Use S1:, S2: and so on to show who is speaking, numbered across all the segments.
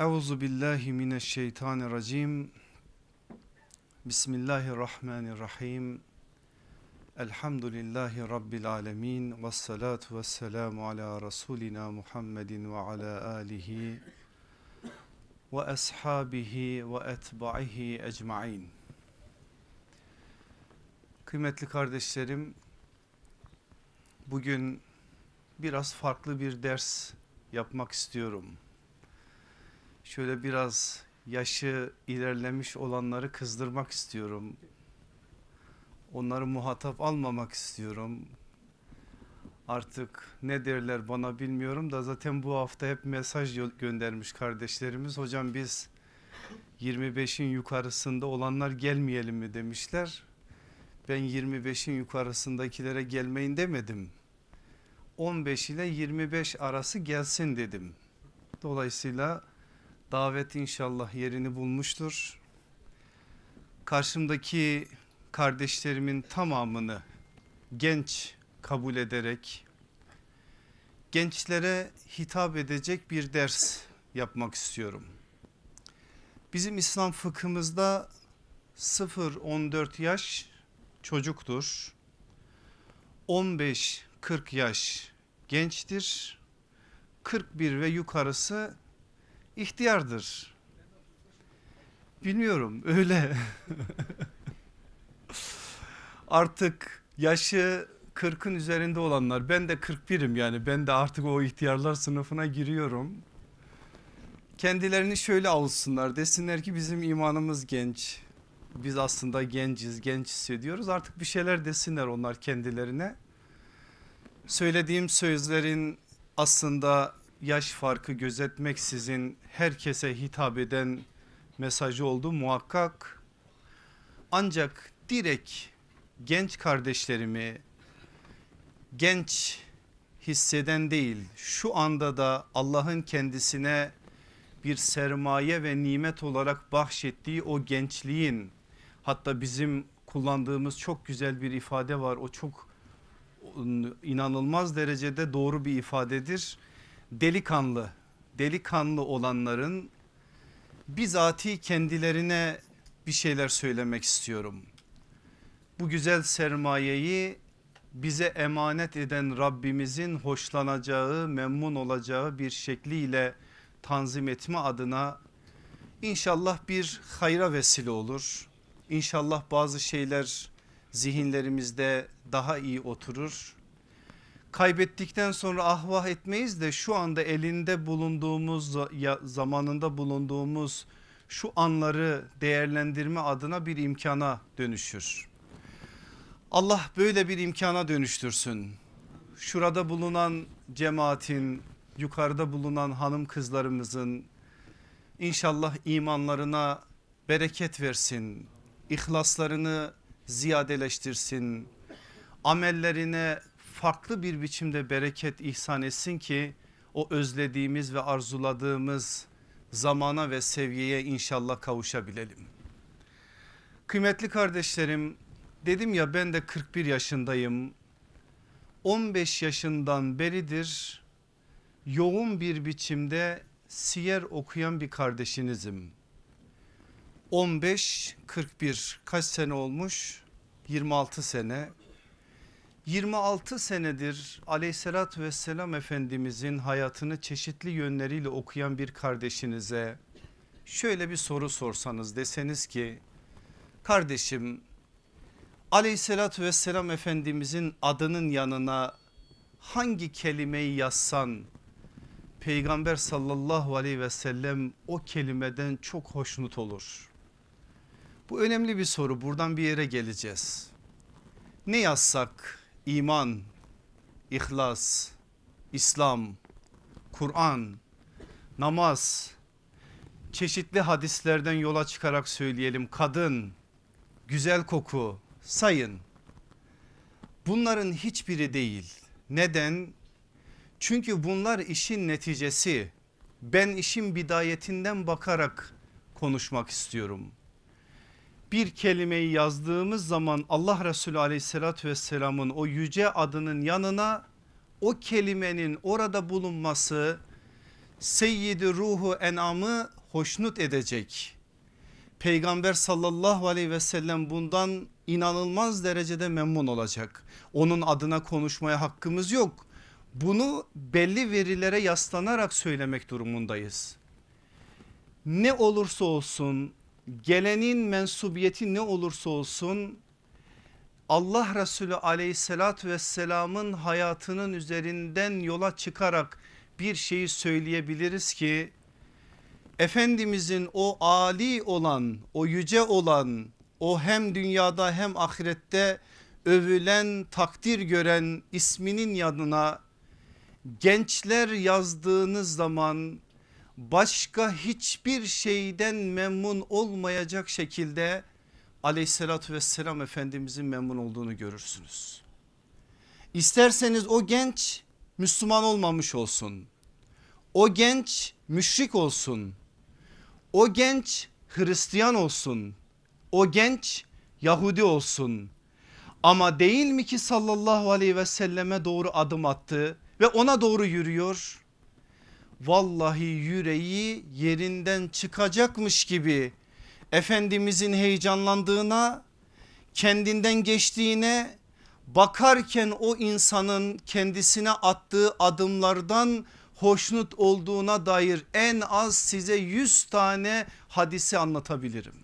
S1: Euzu billahi mineşşeytanirracim. Bismillahirrahmanirrahim. Elhamdülillahi rabbil alamin ve salatu vesselamu ala rasulina Muhammedin ve ala alihi ve ashabihi ve etba'ihi ecmaîn. Kıymetli kardeşlerim, bugün biraz farklı bir ders yapmak istiyorum. Şöyle biraz yaşı ilerlemiş olanları kızdırmak istiyorum. Onları muhatap almamak istiyorum. Artık ne derler bana bilmiyorum da zaten bu hafta hep mesaj göndermiş kardeşlerimiz. Hocam biz 25'in yukarısında olanlar gelmeyelim mi demişler. Ben 25'in yukarısındakilere gelmeyin demedim. 15 ile 25 arası gelsin dedim. Dolayısıyla davet inşallah yerini bulmuştur. Karşımdaki kardeşlerimin tamamını genç kabul ederek gençlere hitap edecek bir ders yapmak istiyorum. Bizim İslam fıkhımızda 0-14 yaş çocuktur. 15-40 yaş gençtir. 41 ve yukarısı ihtiyardır. Bilmiyorum öyle. artık yaşı 40'ın üzerinde olanlar ben de 41'im yani ben de artık o ihtiyarlar sınıfına giriyorum. Kendilerini şöyle avutsunlar desinler ki bizim imanımız genç. Biz aslında genciz genç hissediyoruz artık bir şeyler desinler onlar kendilerine. Söylediğim sözlerin aslında yaş farkı gözetmeksizin herkese hitap eden mesajı oldu muhakkak. Ancak direkt genç kardeşlerimi genç hisseden değil şu anda da Allah'ın kendisine bir sermaye ve nimet olarak bahşettiği o gençliğin hatta bizim kullandığımız çok güzel bir ifade var o çok inanılmaz derecede doğru bir ifadedir delikanlı delikanlı olanların bizatihi kendilerine bir şeyler söylemek istiyorum. Bu güzel sermayeyi bize emanet eden Rabbimizin hoşlanacağı memnun olacağı bir şekliyle tanzim etme adına inşallah bir hayra vesile olur. İnşallah bazı şeyler zihinlerimizde daha iyi oturur kaybettikten sonra ahvah etmeyiz de şu anda elinde bulunduğumuz zamanında bulunduğumuz şu anları değerlendirme adına bir imkana dönüşür. Allah böyle bir imkana dönüştürsün. Şurada bulunan cemaatin yukarıda bulunan hanım kızlarımızın inşallah imanlarına bereket versin. İhlaslarını ziyadeleştirsin. Amellerine farklı bir biçimde bereket ihsan etsin ki o özlediğimiz ve arzuladığımız zamana ve seviyeye inşallah kavuşabilelim. Kıymetli kardeşlerim dedim ya ben de 41 yaşındayım. 15 yaşından beridir yoğun bir biçimde siyer okuyan bir kardeşinizim. 15-41 kaç sene olmuş? 26 sene 26 senedir aleyhissalatü vesselam efendimizin hayatını çeşitli yönleriyle okuyan bir kardeşinize şöyle bir soru sorsanız deseniz ki kardeşim aleyhissalatü vesselam efendimizin adının yanına hangi kelimeyi yazsan peygamber sallallahu aleyhi ve sellem o kelimeden çok hoşnut olur. Bu önemli bir soru buradan bir yere geleceğiz. Ne yazsak iman, ihlas, İslam, Kur'an, namaz, çeşitli hadislerden yola çıkarak söyleyelim kadın, güzel koku sayın. Bunların hiçbiri değil. Neden? Çünkü bunlar işin neticesi. Ben işin bidayetinden bakarak konuşmak istiyorum bir kelimeyi yazdığımız zaman Allah Resulü aleyhissalatü vesselamın o yüce adının yanına o kelimenin orada bulunması seyyidi ruhu enamı hoşnut edecek. Peygamber sallallahu aleyhi ve sellem bundan inanılmaz derecede memnun olacak. Onun adına konuşmaya hakkımız yok. Bunu belli verilere yaslanarak söylemek durumundayız. Ne olursa olsun gelenin mensubiyeti ne olursa olsun Allah Resulü aleyhissalatü vesselamın hayatının üzerinden yola çıkarak bir şeyi söyleyebiliriz ki Efendimizin o ali olan o yüce olan o hem dünyada hem ahirette övülen takdir gören isminin yanına gençler yazdığınız zaman başka hiçbir şeyden memnun olmayacak şekilde aleyhissalatü vesselam efendimizin memnun olduğunu görürsünüz. İsterseniz o genç Müslüman olmamış olsun. O genç müşrik olsun. O genç Hristiyan olsun. O genç Yahudi olsun. Ama değil mi ki sallallahu aleyhi ve selleme doğru adım attı ve ona doğru yürüyor. Vallahi yüreği yerinden çıkacakmış gibi Efendimizin heyecanlandığına kendinden geçtiğine bakarken o insanın kendisine attığı adımlardan hoşnut olduğuna dair en az size 100 tane hadisi anlatabilirim.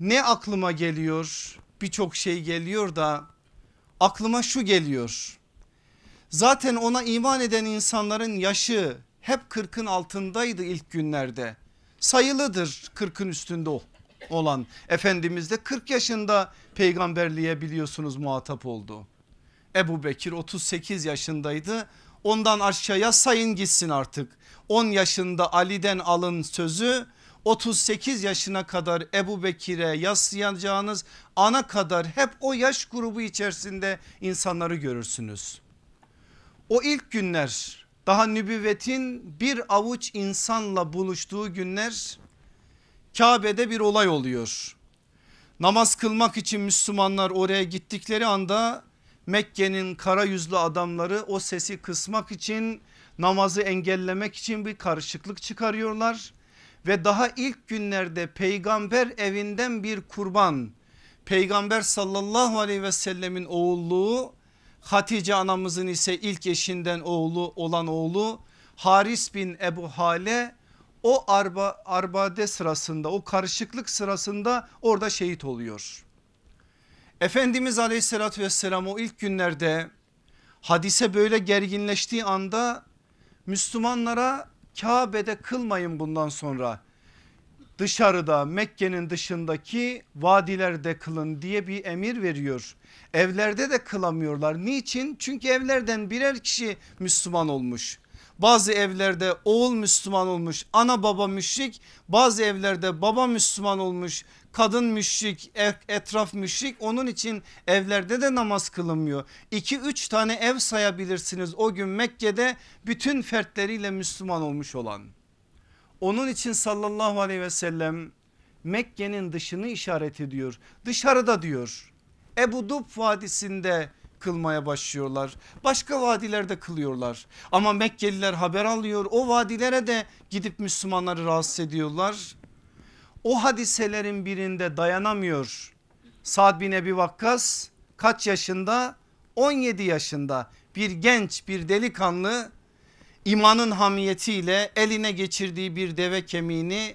S1: Ne aklıma geliyor? Birçok şey geliyor da aklıma şu geliyor. Zaten ona iman eden insanların yaşı hep 40'ın altındaydı ilk günlerde. Sayılıdır 40'ın üstünde olan Efendimiz de 40 yaşında peygamberliğe biliyorsunuz muhatap oldu. Ebu Bekir 38 yaşındaydı ondan aşağıya sayın gitsin artık. 10 yaşında Ali'den alın sözü 38 yaşına kadar Ebu Bekir'e yaslayacağınız ana kadar hep o yaş grubu içerisinde insanları görürsünüz. O ilk günler daha nübüvvetin bir avuç insanla buluştuğu günler Kabe'de bir olay oluyor. Namaz kılmak için Müslümanlar oraya gittikleri anda Mekke'nin kara yüzlü adamları o sesi kısmak için namazı engellemek için bir karışıklık çıkarıyorlar. Ve daha ilk günlerde peygamber evinden bir kurban peygamber sallallahu aleyhi ve sellemin oğulluğu Hatice anamızın ise ilk eşinden oğlu olan oğlu Haris bin Ebu Hale o arba, arbade sırasında o karışıklık sırasında orada şehit oluyor. Efendimiz aleyhissalatü vesselam o ilk günlerde hadise böyle gerginleştiği anda Müslümanlara Kabe'de kılmayın bundan sonra dışarıda Mekke'nin dışındaki vadilerde kılın diye bir emir veriyor. Evlerde de kılamıyorlar. Niçin? Çünkü evlerden birer kişi Müslüman olmuş. Bazı evlerde oğul Müslüman olmuş ana baba müşrik bazı evlerde baba Müslüman olmuş kadın müşrik etraf müşrik onun için evlerde de namaz kılınmıyor. 2-3 tane ev sayabilirsiniz o gün Mekke'de bütün fertleriyle Müslüman olmuş olan. Onun için sallallahu aleyhi ve sellem Mekke'nin dışını işaret ediyor dışarıda diyor. Ebu Dub vadisinde kılmaya başlıyorlar. Başka vadilerde kılıyorlar. Ama Mekkeliler haber alıyor. O vadilere de gidip Müslümanları rahatsız ediyorlar. O hadiselerin birinde dayanamıyor. Sa'd bin Ebi Vakkas kaç yaşında? 17 yaşında bir genç bir delikanlı imanın hamiyetiyle eline geçirdiği bir deve kemiğini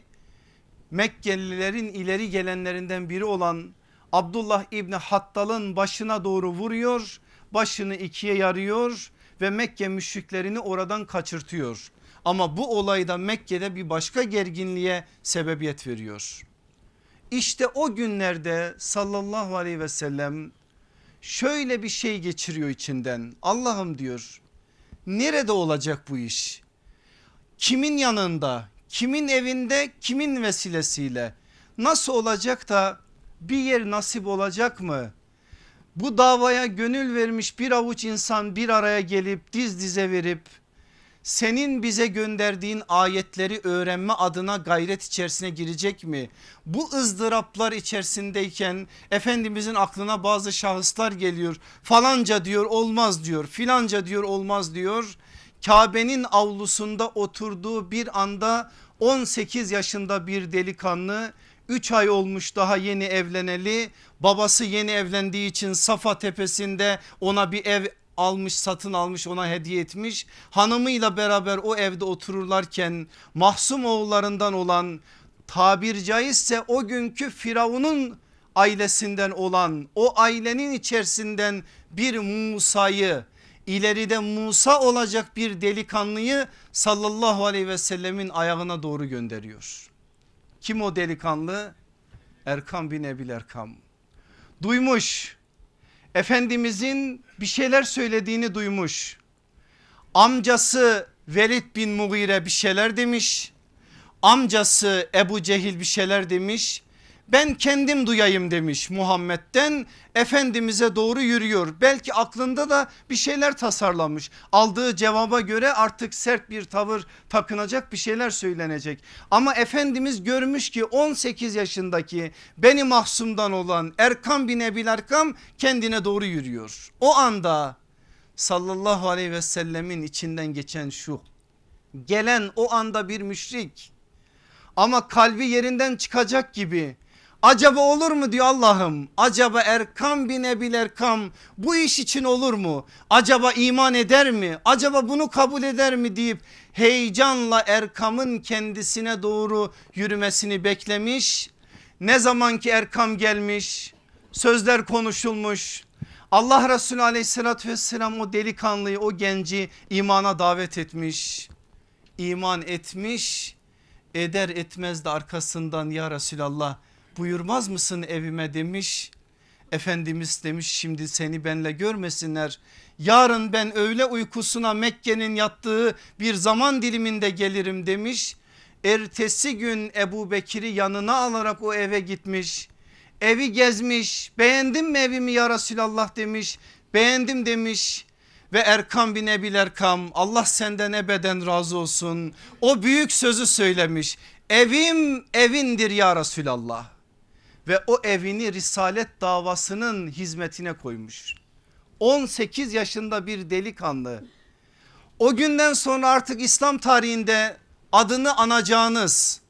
S1: Mekkelilerin ileri gelenlerinden biri olan Abdullah İbni Hattal'ın başına doğru vuruyor. Başını ikiye yarıyor ve Mekke müşriklerini oradan kaçırtıyor. Ama bu olayda Mekke'de bir başka gerginliğe sebebiyet veriyor. İşte o günlerde sallallahu aleyhi ve sellem şöyle bir şey geçiriyor içinden. Allah'ım diyor nerede olacak bu iş? Kimin yanında, kimin evinde, kimin vesilesiyle nasıl olacak da bir yer nasip olacak mı? Bu davaya gönül vermiş bir avuç insan bir araya gelip diz dize verip senin bize gönderdiğin ayetleri öğrenme adına gayret içerisine girecek mi? Bu ızdıraplar içerisindeyken Efendimizin aklına bazı şahıslar geliyor falanca diyor olmaz diyor filanca diyor olmaz diyor. Kabe'nin avlusunda oturduğu bir anda 18 yaşında bir delikanlı 3 ay olmuş daha yeni evleneli babası yeni evlendiği için Safa tepesinde ona bir ev almış satın almış ona hediye etmiş hanımıyla beraber o evde otururlarken mahsum oğullarından olan tabir caizse o günkü Firavun'un ailesinden olan o ailenin içerisinden bir Musa'yı ileride Musa olacak bir delikanlıyı sallallahu aleyhi ve sellemin ayağına doğru gönderiyor. Kim o delikanlı? Erkam bin Ebil Erkam. Duymuş Efendimizin bir şeyler söylediğini duymuş. Amcası Velid bin Mughire bir şeyler demiş. Amcası Ebu Cehil bir şeyler demiş ben kendim duyayım demiş Muhammed'den Efendimiz'e doğru yürüyor. Belki aklında da bir şeyler tasarlamış. Aldığı cevaba göre artık sert bir tavır takınacak bir şeyler söylenecek. Ama Efendimiz görmüş ki 18 yaşındaki beni mahsumdan olan Erkam bin Ebil Erkam kendine doğru yürüyor. O anda sallallahu aleyhi ve sellemin içinden geçen şu gelen o anda bir müşrik ama kalbi yerinden çıkacak gibi Acaba olur mu diyor Allah'ım. Acaba Erkam bin Ebil Erkam bu iş için olur mu? Acaba iman eder mi? Acaba bunu kabul eder mi deyip heyecanla Erkam'ın kendisine doğru yürümesini beklemiş. Ne zaman ki Erkam gelmiş sözler konuşulmuş. Allah Resulü aleyhissalatü vesselam o delikanlıyı o genci imana davet etmiş. İman etmiş eder etmez de arkasından ya Resulallah buyurmaz mısın evime demiş. Efendimiz demiş şimdi seni benle görmesinler. Yarın ben öğle uykusuna Mekke'nin yattığı bir zaman diliminde gelirim demiş. Ertesi gün Ebu Bekir'i yanına alarak o eve gitmiş. Evi gezmiş beğendin mi evimi ya Resulallah demiş. Beğendim demiş ve Erkam bin Ebil Erkam Allah senden ebeden razı olsun. O büyük sözü söylemiş. Evim evindir ya Resulallah ve o evini risalet davasının hizmetine koymuş. 18 yaşında bir delikanlı. O günden sonra artık İslam tarihinde adını anacağınız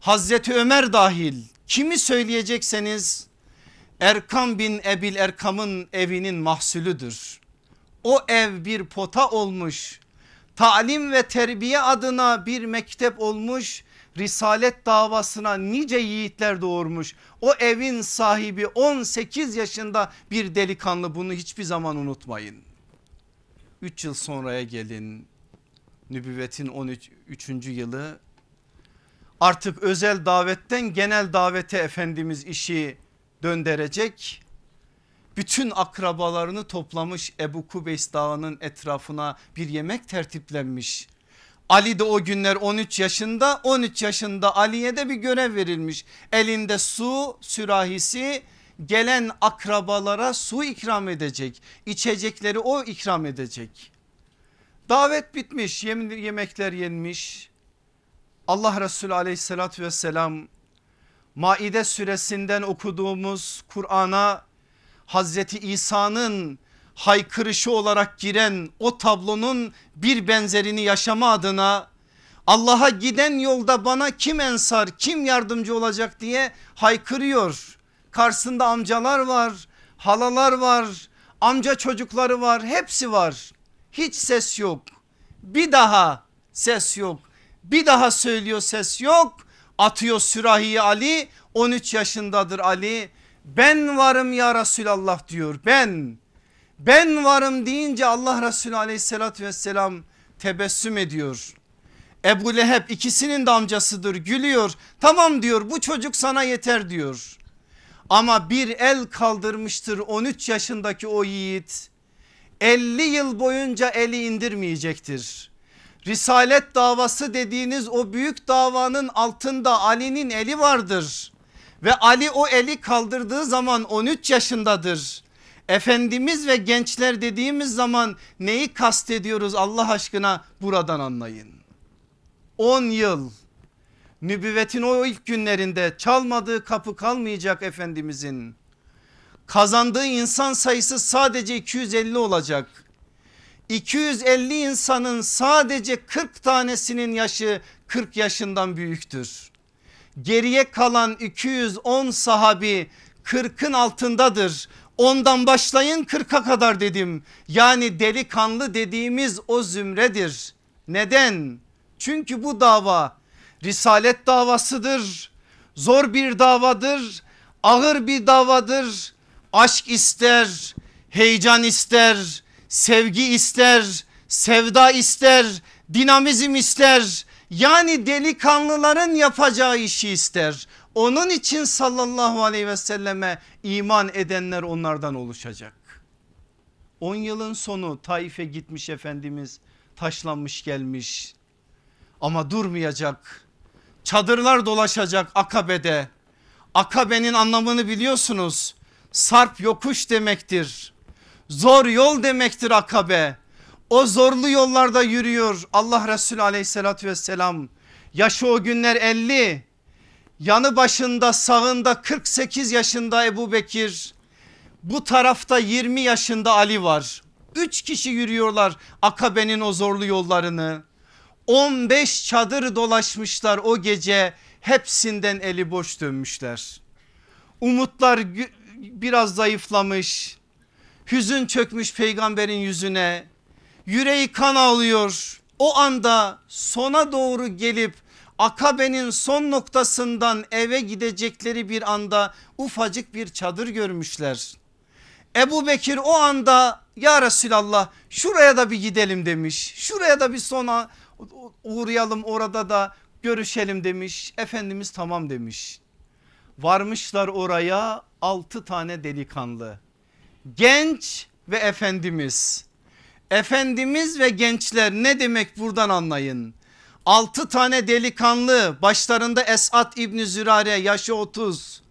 S1: Hazreti Ömer dahil kimi söyleyecekseniz Erkam bin Ebil Erkam'ın evinin mahsulüdür. O ev bir pota olmuş. Talim ve terbiye adına bir mektep olmuş risalet davasına nice yiğitler doğurmuş. O evin sahibi 18 yaşında bir delikanlı bunu hiçbir zaman unutmayın. 3 yıl sonraya gelin nübüvvetin 13. yılı artık özel davetten genel davete Efendimiz işi döndürecek. Bütün akrabalarını toplamış Ebu Kubeys Dağı'nın etrafına bir yemek tertiplenmiş. Ali de o günler 13 yaşında 13 yaşında Ali'ye de bir görev verilmiş. Elinde su sürahisi gelen akrabalara su ikram edecek. İçecekleri o ikram edecek. Davet bitmiş yemekler yenmiş. Allah Resulü aleyhissalatü vesselam Maide suresinden okuduğumuz Kur'an'a Hazreti İsa'nın haykırışı olarak giren o tablonun bir benzerini yaşama adına Allah'a giden yolda bana kim ensar kim yardımcı olacak diye haykırıyor. Karşısında amcalar var halalar var amca çocukları var hepsi var. Hiç ses yok. Bir daha ses yok. Bir daha söylüyor ses yok. Atıyor sürahiyi Ali 13 yaşındadır Ali. Ben varım ya Resulallah diyor ben ben varım deyince Allah Resulü aleyhissalatü vesselam tebessüm ediyor. Ebu Leheb ikisinin de amcasıdır gülüyor. Tamam diyor bu çocuk sana yeter diyor. Ama bir el kaldırmıştır 13 yaşındaki o yiğit. 50 yıl boyunca eli indirmeyecektir. Risalet davası dediğiniz o büyük davanın altında Ali'nin eli vardır. Ve Ali o eli kaldırdığı zaman 13 yaşındadır. Efendimiz ve gençler dediğimiz zaman neyi kastediyoruz Allah aşkına buradan anlayın. 10 yıl nübüvvetin o ilk günlerinde çalmadığı kapı kalmayacak Efendimizin. Kazandığı insan sayısı sadece 250 olacak. 250 insanın sadece 40 tanesinin yaşı 40 yaşından büyüktür. Geriye kalan 210 sahabi 40'ın altındadır. Ondan başlayın 40'a kadar dedim. Yani delikanlı dediğimiz o zümredir. Neden? Çünkü bu dava risalet davasıdır. Zor bir davadır. Ağır bir davadır. Aşk ister, heyecan ister, sevgi ister, sevda ister, dinamizm ister. Yani delikanlıların yapacağı işi ister. Onun için sallallahu aleyhi ve selleme iman edenler onlardan oluşacak. 10 yılın sonu Taif'e gitmiş Efendimiz taşlanmış gelmiş ama durmayacak. Çadırlar dolaşacak Akabe'de. Akabe'nin anlamını biliyorsunuz. Sarp yokuş demektir. Zor yol demektir Akabe. O zorlu yollarda yürüyor Allah Resulü aleyhissalatü vesselam. Yaşı o günler 50. Yanı başında sağında 48 yaşında Ebu Bekir. Bu tarafta 20 yaşında Ali var. 3 kişi yürüyorlar Akabe'nin o zorlu yollarını. 15 çadır dolaşmışlar o gece hepsinden eli boş dönmüşler. Umutlar biraz zayıflamış. Hüzün çökmüş peygamberin yüzüne. Yüreği kan ağlıyor. O anda sona doğru gelip Akabe'nin son noktasından eve gidecekleri bir anda ufacık bir çadır görmüşler. Ebu Bekir o anda ya Resulallah şuraya da bir gidelim demiş. Şuraya da bir sona uğrayalım orada da görüşelim demiş. Efendimiz tamam demiş. Varmışlar oraya altı tane delikanlı. Genç ve Efendimiz. Efendimiz ve gençler ne demek buradan anlayın. Altı tane delikanlı başlarında Esat İbni Zürare yaşı 30.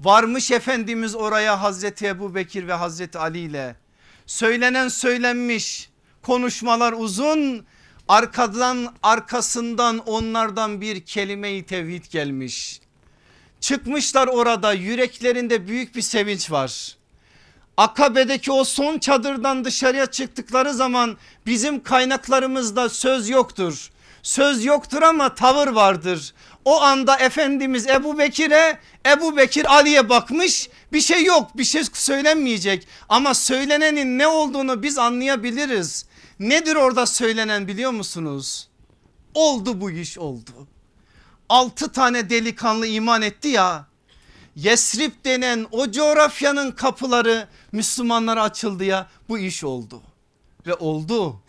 S1: Varmış Efendimiz oraya Hazreti Ebu Bekir ve Hazreti Ali ile. Söylenen söylenmiş konuşmalar uzun arkadan arkasından onlardan bir kelime-i tevhid gelmiş. Çıkmışlar orada yüreklerinde büyük bir sevinç var. Akabe'deki o son çadırdan dışarıya çıktıkları zaman bizim kaynaklarımızda söz yoktur. Söz yoktur ama tavır vardır. O anda Efendimiz Ebu Bekir'e Ebu Bekir Ali'ye bakmış bir şey yok bir şey söylenmeyecek ama söylenenin ne olduğunu biz anlayabiliriz. Nedir orada söylenen biliyor musunuz? Oldu bu iş oldu. Altı tane delikanlı iman etti ya Yesrib denen o coğrafyanın kapıları Müslümanlara açıldı ya bu iş oldu. Ve oldu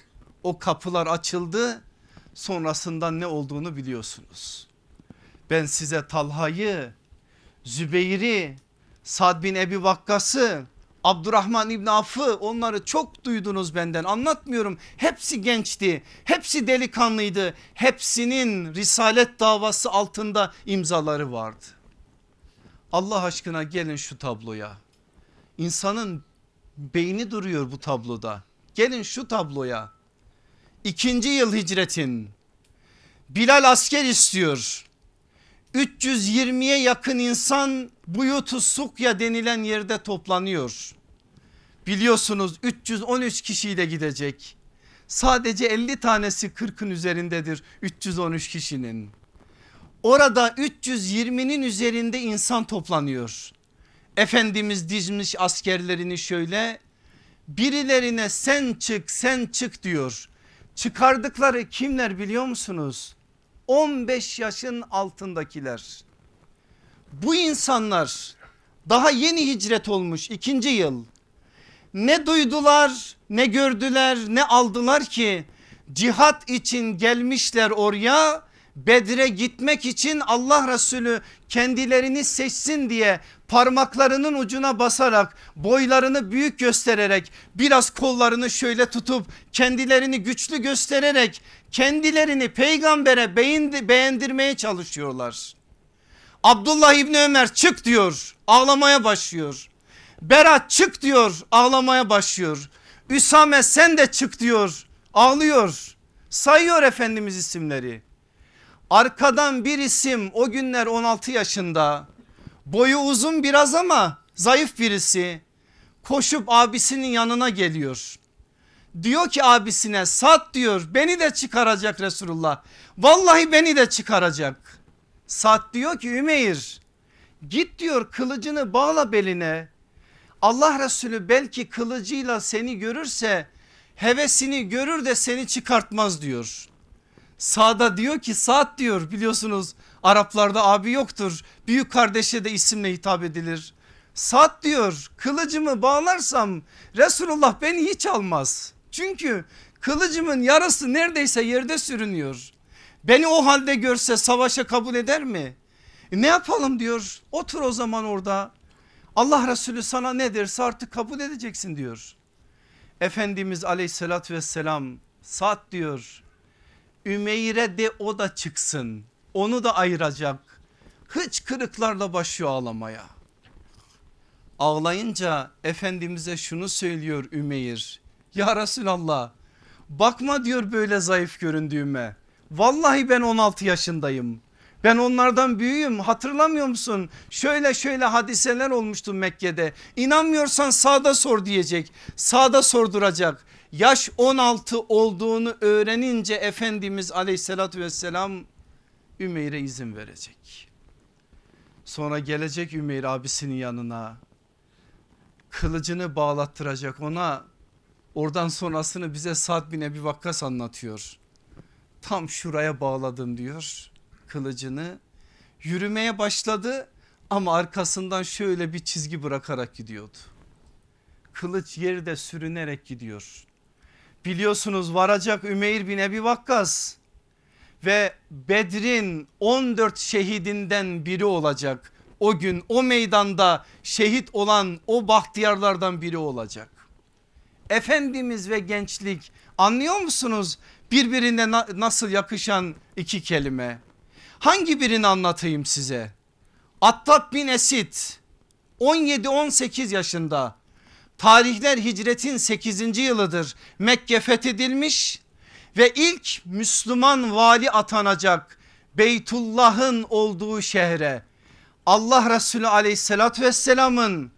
S1: o kapılar açıldı sonrasından ne olduğunu biliyorsunuz. Ben size Talha'yı, Zübeyir'i, Sad bin Ebi Vakkas'ı, Abdurrahman İbni Affı onları çok duydunuz benden anlatmıyorum. Hepsi gençti, hepsi delikanlıydı. Hepsinin risalet davası altında imzaları vardı. Allah aşkına gelin şu tabloya. İnsanın beyni duruyor bu tabloda. Gelin şu tabloya. İkinci yıl hicretin. Bilal asker istiyor. 320'ye yakın insan Buyutu Sukya denilen yerde toplanıyor. Biliyorsunuz 313 kişiyle gidecek. Sadece 50 tanesi 40'ın üzerindedir 313 kişinin. Orada 320'nin üzerinde insan toplanıyor. Efendimiz dizmiş askerlerini şöyle birilerine sen çık sen çık diyor. Çıkardıkları kimler biliyor musunuz? 15 yaşın altındakiler. Bu insanlar daha yeni hicret olmuş ikinci yıl. Ne duydular ne gördüler ne aldılar ki cihat için gelmişler oraya Bedre gitmek için Allah Resulü kendilerini seçsin diye parmaklarının ucuna basarak boylarını büyük göstererek biraz kollarını şöyle tutup kendilerini güçlü göstererek kendilerini peygambere beğendirmeye çalışıyorlar. Abdullah İbni Ömer çık diyor ağlamaya başlıyor. Berat çık diyor ağlamaya başlıyor. Üsame sen de çık diyor ağlıyor. Sayıyor Efendimiz isimleri. Arkadan bir isim o günler 16 yaşında boyu uzun biraz ama zayıf birisi koşup abisinin yanına geliyor. Diyor ki abisine Sad diyor beni de çıkaracak Resulullah. Vallahi beni de çıkaracak. Sad diyor ki Ümeyr git diyor kılıcını bağla beline. Allah Resulü belki kılıcıyla seni görürse hevesini görür de seni çıkartmaz diyor. Sağda diyor ki Saat diyor biliyorsunuz Araplarda abi yoktur. Büyük kardeşe de isimle hitap edilir. Saat diyor kılıcımı bağlarsam Resulullah beni hiç almaz. Çünkü kılıcımın yarısı neredeyse yerde sürünüyor. Beni o halde görse savaşa kabul eder mi? E ne yapalım diyor otur o zaman orada. Allah Resulü sana ne derse artık kabul edeceksin diyor. Efendimiz aleyhissalatü vesselam saat diyor Ümeyre de o da çıksın onu da ayıracak. Hıç kırıklarla başlıyor ağlamaya. Ağlayınca Efendimiz'e şunu söylüyor Ümeyr. Ya Resulallah bakma diyor böyle zayıf göründüğüme. Vallahi ben 16 yaşındayım. Ben onlardan büyüğüm hatırlamıyor musun? Şöyle şöyle hadiseler olmuştu Mekke'de. İnanmıyorsan sağda sor diyecek. Sağda sorduracak. Yaş 16 olduğunu öğrenince Efendimiz aleyhissalatü vesselam Ümeyr'e izin verecek. Sonra gelecek Ümeyr abisinin yanına. Kılıcını bağlattıracak ona. Oradan sonrasını bize Sad bin Ebi Vakkas anlatıyor. Tam şuraya bağladım diyor kılıcını. Yürümeye başladı ama arkasından şöyle bir çizgi bırakarak gidiyordu. Kılıç yerde sürünerek gidiyor. Biliyorsunuz varacak Ümeyr bin Ebi Vakkas ve Bedrin 14 şehidinden biri olacak. O gün o meydanda şehit olan o bahtiyarlardan biri olacak. Efendimiz ve gençlik anlıyor musunuz birbirine na nasıl yakışan iki kelime? Hangi birini anlatayım size? Attab bin Esid 17-18 yaşında tarihler hicretin 8. yılıdır Mekke fethedilmiş ve ilk Müslüman vali atanacak Beytullah'ın olduğu şehre Allah Resulü aleyhissalatü vesselamın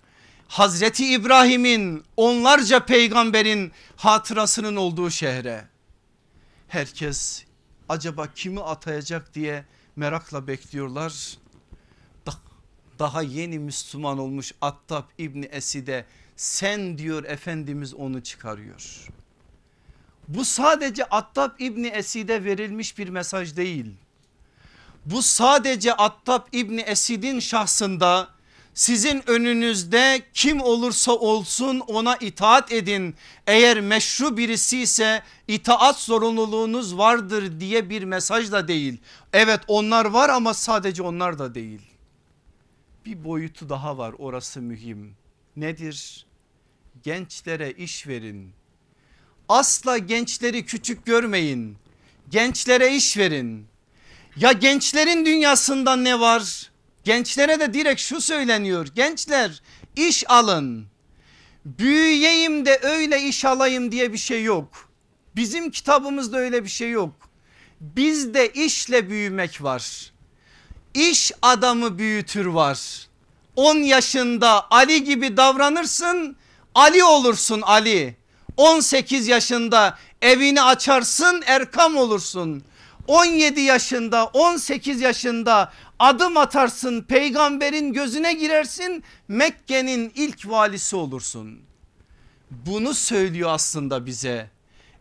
S1: Hazreti İbrahim'in onlarca peygamberin hatırasının olduğu şehre herkes acaba kimi atayacak diye merakla bekliyorlar. Daha yeni Müslüman olmuş Attab İbni Eside sen diyor Efendimiz onu çıkarıyor. Bu sadece Attab İbni Esid'e verilmiş bir mesaj değil. Bu sadece Attab İbni Esid'in şahsında sizin önünüzde kim olursa olsun ona itaat edin. Eğer meşru birisi ise itaat zorunluluğunuz vardır diye bir mesaj da değil. Evet onlar var ama sadece onlar da değil. Bir boyutu daha var orası mühim. Nedir? Gençlere iş verin. Asla gençleri küçük görmeyin. Gençlere iş verin. Ya gençlerin dünyasında ne var? Gençlere de direkt şu söyleniyor. Gençler iş alın. Büyüyeyim de öyle iş alayım diye bir şey yok. Bizim kitabımızda öyle bir şey yok. Bizde işle büyümek var. İş adamı büyütür var. 10 yaşında Ali gibi davranırsın Ali olursun Ali. 18 yaşında evini açarsın Erkam olursun. 17 yaşında 18 yaşında adım atarsın peygamberin gözüne girersin Mekke'nin ilk valisi olursun. Bunu söylüyor aslında bize.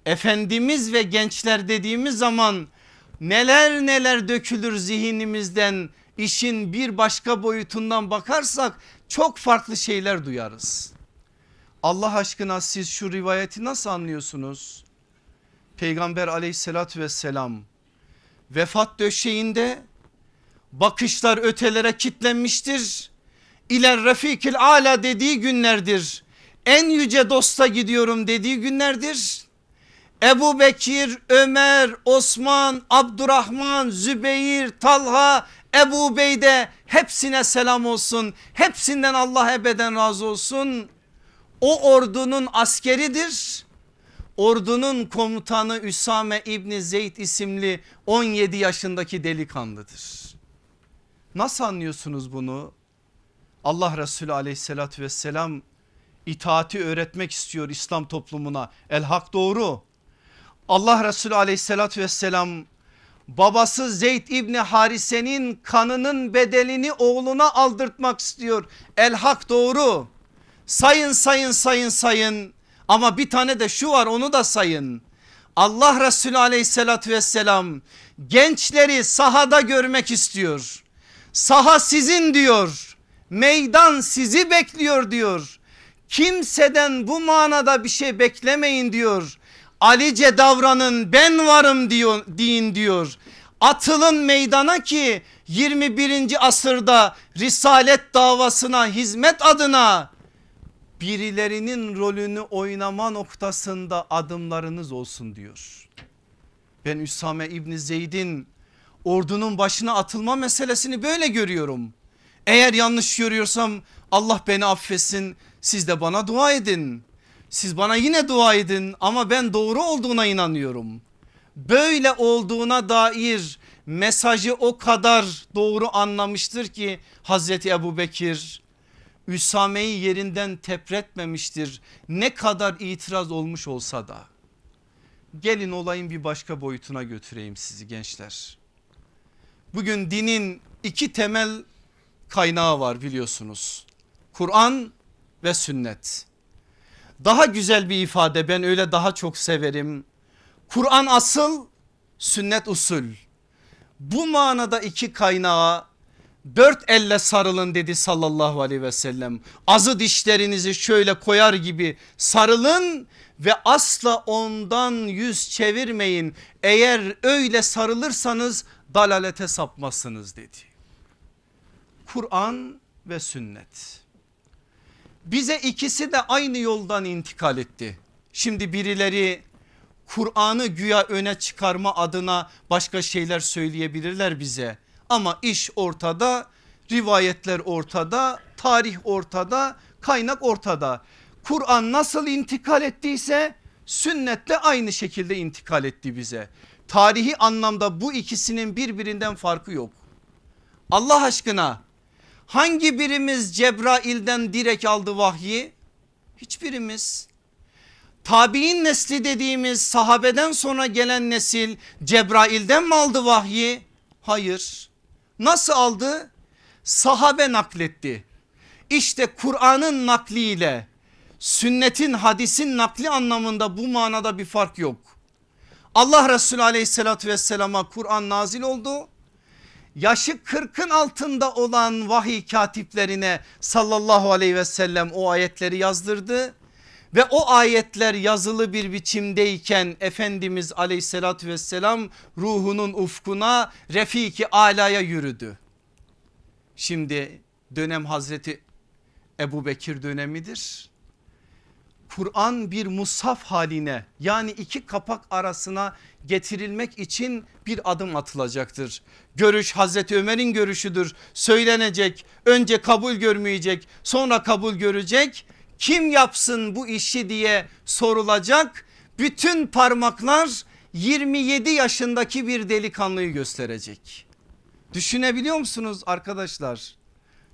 S1: Efendimiz ve gençler dediğimiz zaman neler neler dökülür zihnimizden işin bir başka boyutundan bakarsak çok farklı şeyler duyarız. Allah aşkına siz şu rivayeti nasıl anlıyorsunuz? Peygamber aleyhissalatü vesselam vefat döşeğinde bakışlar ötelere kitlenmiştir. İler refikil ala dediği günlerdir. En yüce dosta gidiyorum dediği günlerdir. Ebu Bekir, Ömer, Osman, Abdurrahman, Zübeyir, Talha, Ebu Beyde hepsine selam olsun. Hepsinden Allah ebeden razı olsun. O ordunun askeridir. Ordunun komutanı Üsame İbni Zeyd isimli 17 yaşındaki delikanlıdır. Nasıl anlıyorsunuz bunu? Allah Resulü aleyhissalatü vesselam itaati öğretmek istiyor İslam toplumuna. El hak doğru. Allah Resulü aleyhissalatü vesselam babası Zeyd İbni Harise'nin kanının bedelini oğluna aldırtmak istiyor. El hak doğru. Sayın sayın sayın sayın ama bir tane de şu var onu da sayın. Allah Resulü aleyhissalatü vesselam gençleri sahada görmek istiyor. Saha sizin diyor. Meydan sizi bekliyor diyor. Kimseden bu manada bir şey beklemeyin diyor. Alice davranın ben varım diyor, deyin diyor. Atılın meydana ki 21. asırda risalet davasına hizmet adına birilerinin rolünü oynama noktasında adımlarınız olsun diyor. Ben Üsame İbni Zeyd'in ordunun başına atılma meselesini böyle görüyorum. Eğer yanlış görüyorsam Allah beni affetsin siz de bana dua edin. Siz bana yine dua edin ama ben doğru olduğuna inanıyorum. Böyle olduğuna dair mesajı o kadar doğru anlamıştır ki Hazreti Ebu Bekir Üsame'yi yerinden tepretmemiştir. Ne kadar itiraz olmuş olsa da. Gelin olayın bir başka boyutuna götüreyim sizi gençler. Bugün dinin iki temel kaynağı var biliyorsunuz. Kur'an ve sünnet. Daha güzel bir ifade ben öyle daha çok severim. Kur'an asıl sünnet usul. Bu manada iki kaynağa dört elle sarılın dedi sallallahu aleyhi ve sellem. Azı dişlerinizi şöyle koyar gibi sarılın ve asla ondan yüz çevirmeyin. Eğer öyle sarılırsanız dalalete sapmazsınız dedi. Kur'an ve sünnet. Bize ikisi de aynı yoldan intikal etti. Şimdi birileri Kur'an'ı güya öne çıkarma adına başka şeyler söyleyebilirler bize. Ama iş ortada, rivayetler ortada, tarih ortada, kaynak ortada. Kur'an nasıl intikal ettiyse sünnetle aynı şekilde intikal etti bize. Tarihi anlamda bu ikisinin birbirinden farkı yok. Allah aşkına hangi birimiz Cebrail'den direkt aldı vahyi? Hiçbirimiz. Tabi'in nesli dediğimiz sahabeden sonra gelen nesil Cebrail'den mi aldı vahyi? Hayır. Nasıl aldı? Sahabe nakletti. İşte Kur'an'ın nakliyle sünnetin hadisin nakli anlamında bu manada bir fark yok. Allah Resulü aleyhissalatü vesselama Kur'an nazil oldu. Yaşı 40'ın altında olan vahiy katiplerine sallallahu aleyhi ve sellem o ayetleri yazdırdı. Ve o ayetler yazılı bir biçimdeyken Efendimiz aleyhissalatü vesselam ruhunun ufkuna refiki alaya yürüdü. Şimdi dönem Hazreti Ebu Bekir dönemidir. Kur'an bir mushaf haline yani iki kapak arasına getirilmek için bir adım atılacaktır. Görüş Hazreti Ömer'in görüşüdür söylenecek önce kabul görmeyecek sonra kabul görecek kim yapsın bu işi diye sorulacak. Bütün parmaklar 27 yaşındaki bir delikanlıyı gösterecek. Düşünebiliyor musunuz arkadaşlar?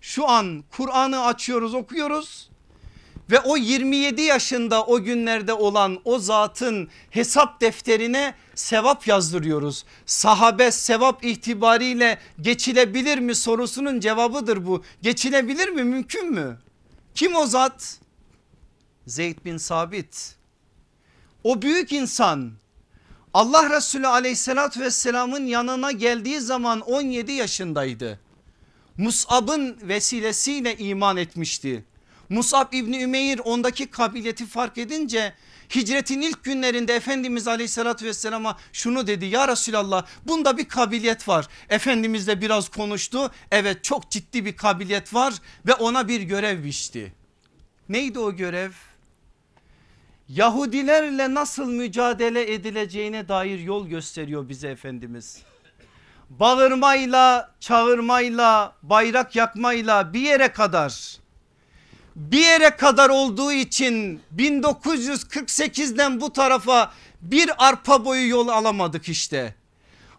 S1: Şu an Kur'an'ı açıyoruz okuyoruz ve o 27 yaşında o günlerde olan o zatın hesap defterine sevap yazdırıyoruz. Sahabe sevap itibariyle geçilebilir mi sorusunun cevabıdır bu. Geçilebilir mi mümkün mü? Kim o zat? Zeyd bin Sabit. O büyük insan Allah Resulü aleyhissalatü vesselamın yanına geldiği zaman 17 yaşındaydı. Mus'ab'ın vesilesiyle iman etmişti. Mus'ab İbni Ümeyr ondaki kabiliyeti fark edince hicretin ilk günlerinde Efendimiz aleyhissalatü vesselama şunu dedi ya Resulallah bunda bir kabiliyet var. Efendimiz de biraz konuştu evet çok ciddi bir kabiliyet var ve ona bir görev biçti. Neydi o görev? Yahudilerle nasıl mücadele edileceğine dair yol gösteriyor bize Efendimiz. Bağırmayla, çağırmayla, bayrak yakmayla bir yere kadar bir yere kadar olduğu için 1948'den bu tarafa bir arpa boyu yol alamadık işte.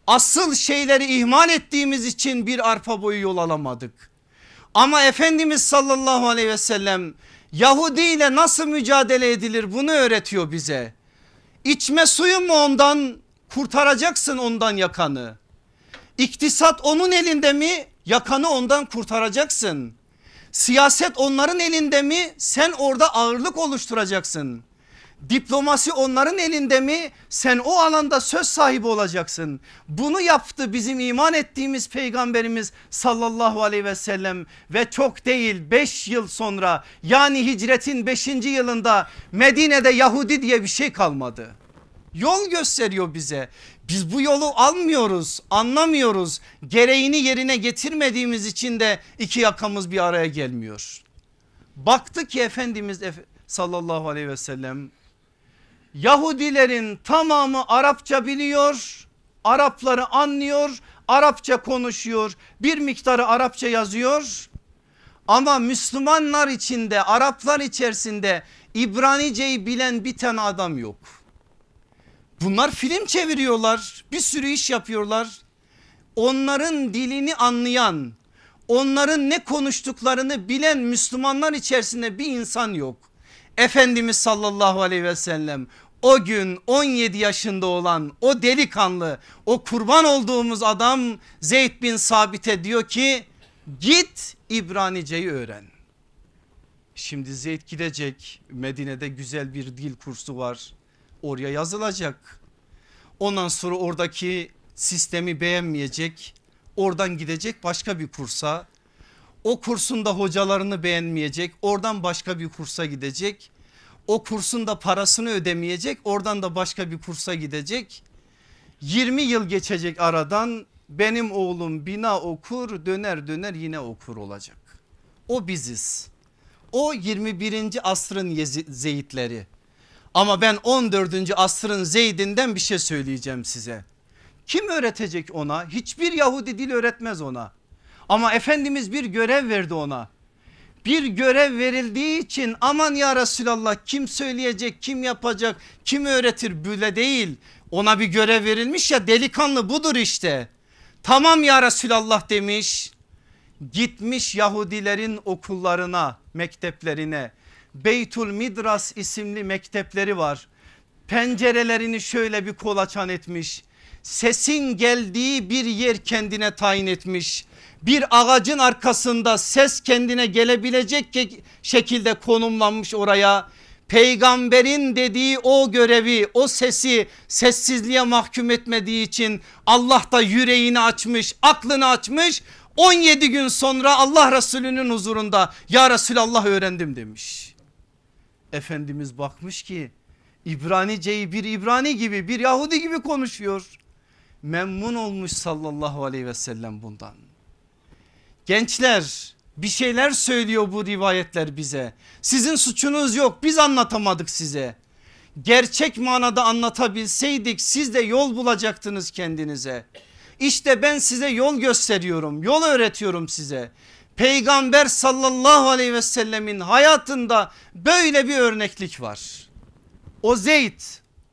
S1: Asıl şeyleri ihmal ettiğimiz için bir arpa boyu yol alamadık. Ama Efendimiz sallallahu aleyhi ve sellem Yahudi ile nasıl mücadele edilir bunu öğretiyor bize. İçme suyu mu ondan kurtaracaksın ondan yakanı. İktisat onun elinde mi yakanı ondan kurtaracaksın. Siyaset onların elinde mi sen orada ağırlık oluşturacaksın. Diplomasi onların elinde mi? Sen o alanda söz sahibi olacaksın. Bunu yaptı bizim iman ettiğimiz peygamberimiz sallallahu aleyhi ve sellem ve çok değil 5 yıl sonra yani hicretin 5. yılında Medine'de Yahudi diye bir şey kalmadı. Yol gösteriyor bize. Biz bu yolu almıyoruz, anlamıyoruz. Gereğini yerine getirmediğimiz için de iki yakamız bir araya gelmiyor. Baktı ki Efendimiz sallallahu aleyhi ve sellem Yahudilerin tamamı Arapça biliyor. Arapları anlıyor. Arapça konuşuyor. Bir miktarı Arapça yazıyor. Ama Müslümanlar içinde Araplar içerisinde İbranice'yi bilen bir tane adam yok. Bunlar film çeviriyorlar. Bir sürü iş yapıyorlar. Onların dilini anlayan, onların ne konuştuklarını bilen Müslümanlar içerisinde bir insan yok. Efendimiz sallallahu aleyhi ve sellem o gün 17 yaşında olan o delikanlı o kurban olduğumuz adam Zeyd bin Sabit'e diyor ki git İbranice'yi öğren. Şimdi Zeyd gidecek Medine'de güzel bir dil kursu var oraya yazılacak. Ondan sonra oradaki sistemi beğenmeyecek oradan gidecek başka bir kursa o kursun da hocalarını beğenmeyecek oradan başka bir kursa gidecek o kursun da parasını ödemeyecek oradan da başka bir kursa gidecek 20 yıl geçecek aradan benim oğlum bina okur döner döner yine okur olacak o biziz o 21. asrın zeyitleri ama ben 14. asrın Zeyd'inden bir şey söyleyeceğim size. Kim öğretecek ona? Hiçbir Yahudi dil öğretmez ona. Ama Efendimiz bir görev verdi ona. Bir görev verildiği için aman ya Resulallah kim söyleyecek kim yapacak kim öğretir böyle değil. Ona bir görev verilmiş ya delikanlı budur işte. Tamam ya Resulallah demiş. Gitmiş Yahudilerin okullarına mekteplerine Beytul Midras isimli mektepleri var. Pencerelerini şöyle bir kolaçan etmiş. Sesin geldiği bir yer kendine tayin etmiş. Bir ağacın arkasında ses kendine gelebilecek şekilde konumlanmış oraya. Peygamberin dediği o görevi o sesi sessizliğe mahkum etmediği için Allah da yüreğini açmış aklını açmış 17 gün sonra Allah Resulü'nün huzurunda ya Resulallah öğrendim demiş. Efendimiz bakmış ki İbranice'yi bir İbrani gibi bir Yahudi gibi konuşuyor. Memnun olmuş sallallahu aleyhi ve sellem bundan. Gençler bir şeyler söylüyor bu rivayetler bize. Sizin suçunuz yok biz anlatamadık size. Gerçek manada anlatabilseydik siz de yol bulacaktınız kendinize. İşte ben size yol gösteriyorum yol öğretiyorum size. Peygamber sallallahu aleyhi ve sellemin hayatında böyle bir örneklik var. O Zeyd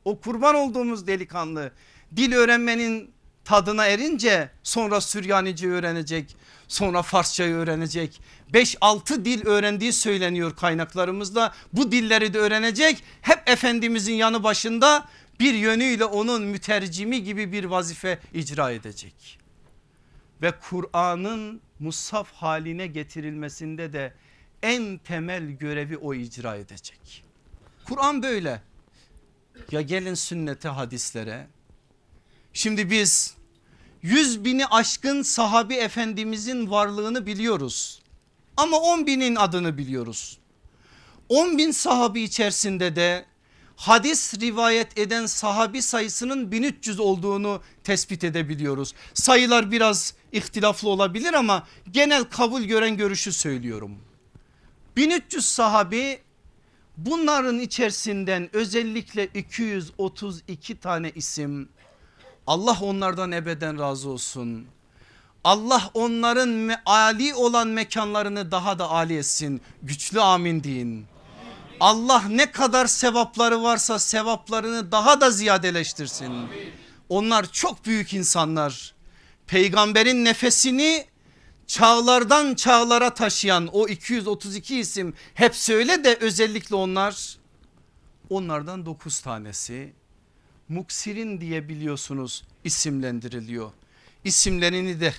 S1: o kurban olduğumuz delikanlı dil öğrenmenin tadına erince sonra Süryanice öğrenecek sonra Farsçayı öğrenecek 5-6 dil öğrendiği söyleniyor kaynaklarımızda bu dilleri de öğrenecek hep Efendimizin yanı başında bir yönüyle onun mütercimi gibi bir vazife icra edecek ve Kur'an'ın musaf haline getirilmesinde de en temel görevi o icra edecek. Kur'an böyle. Ya gelin sünnete hadislere. Şimdi biz yüz bini aşkın sahabi efendimizin varlığını biliyoruz. Ama on binin adını biliyoruz. On bin sahabi içerisinde de hadis rivayet eden sahabi sayısının 1300 olduğunu tespit edebiliyoruz. Sayılar biraz ihtilaflı olabilir ama genel kabul gören görüşü söylüyorum. 1300 sahabi bunların içerisinden özellikle 232 tane isim Allah onlardan ebeden razı olsun. Allah onların ali olan mekanlarını daha da ali etsin. Güçlü amin deyin. Allah ne kadar sevapları varsa sevaplarını daha da ziyadeleştirsin. Onlar çok büyük insanlar. Peygamberin nefesini çağlardan çağlara taşıyan o 232 isim hep söyle de özellikle onlar onlardan 9 tanesi muksirin diye biliyorsunuz isimlendiriliyor. İsimlerini de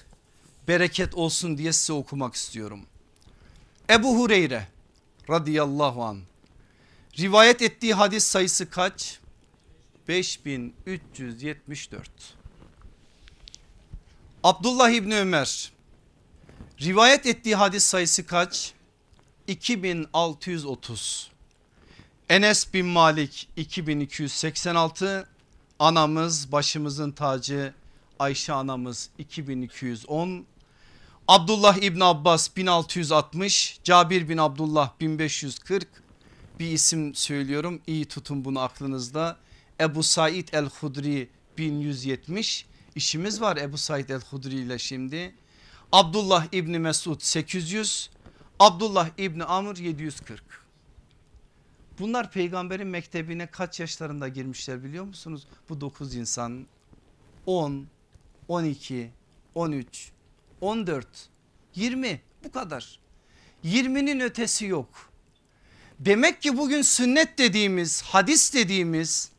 S1: bereket olsun diye size okumak istiyorum. Ebu Hureyre radıyallahu an rivayet ettiği hadis sayısı kaç? 5374. Abdullah İbni Ömer rivayet ettiği hadis sayısı kaç? 2630. Enes bin Malik 2286 anamız başımızın tacı Ayşe anamız 2210 Abdullah İbn Abbas 1660 Cabir bin Abdullah 1540 bir isim söylüyorum iyi tutun bunu aklınızda. Ebu Said el Hudri 1170 işimiz var Ebu Said el Hudri ile şimdi. Abdullah İbni Mesud 800 Abdullah İbni Amr 740 Bunlar peygamberin mektebine kaç yaşlarında girmişler biliyor musunuz? Bu 9 insan 10, 12, 13, 14, 20 bu kadar. 20'nin ötesi yok. Demek ki bugün sünnet dediğimiz hadis dediğimiz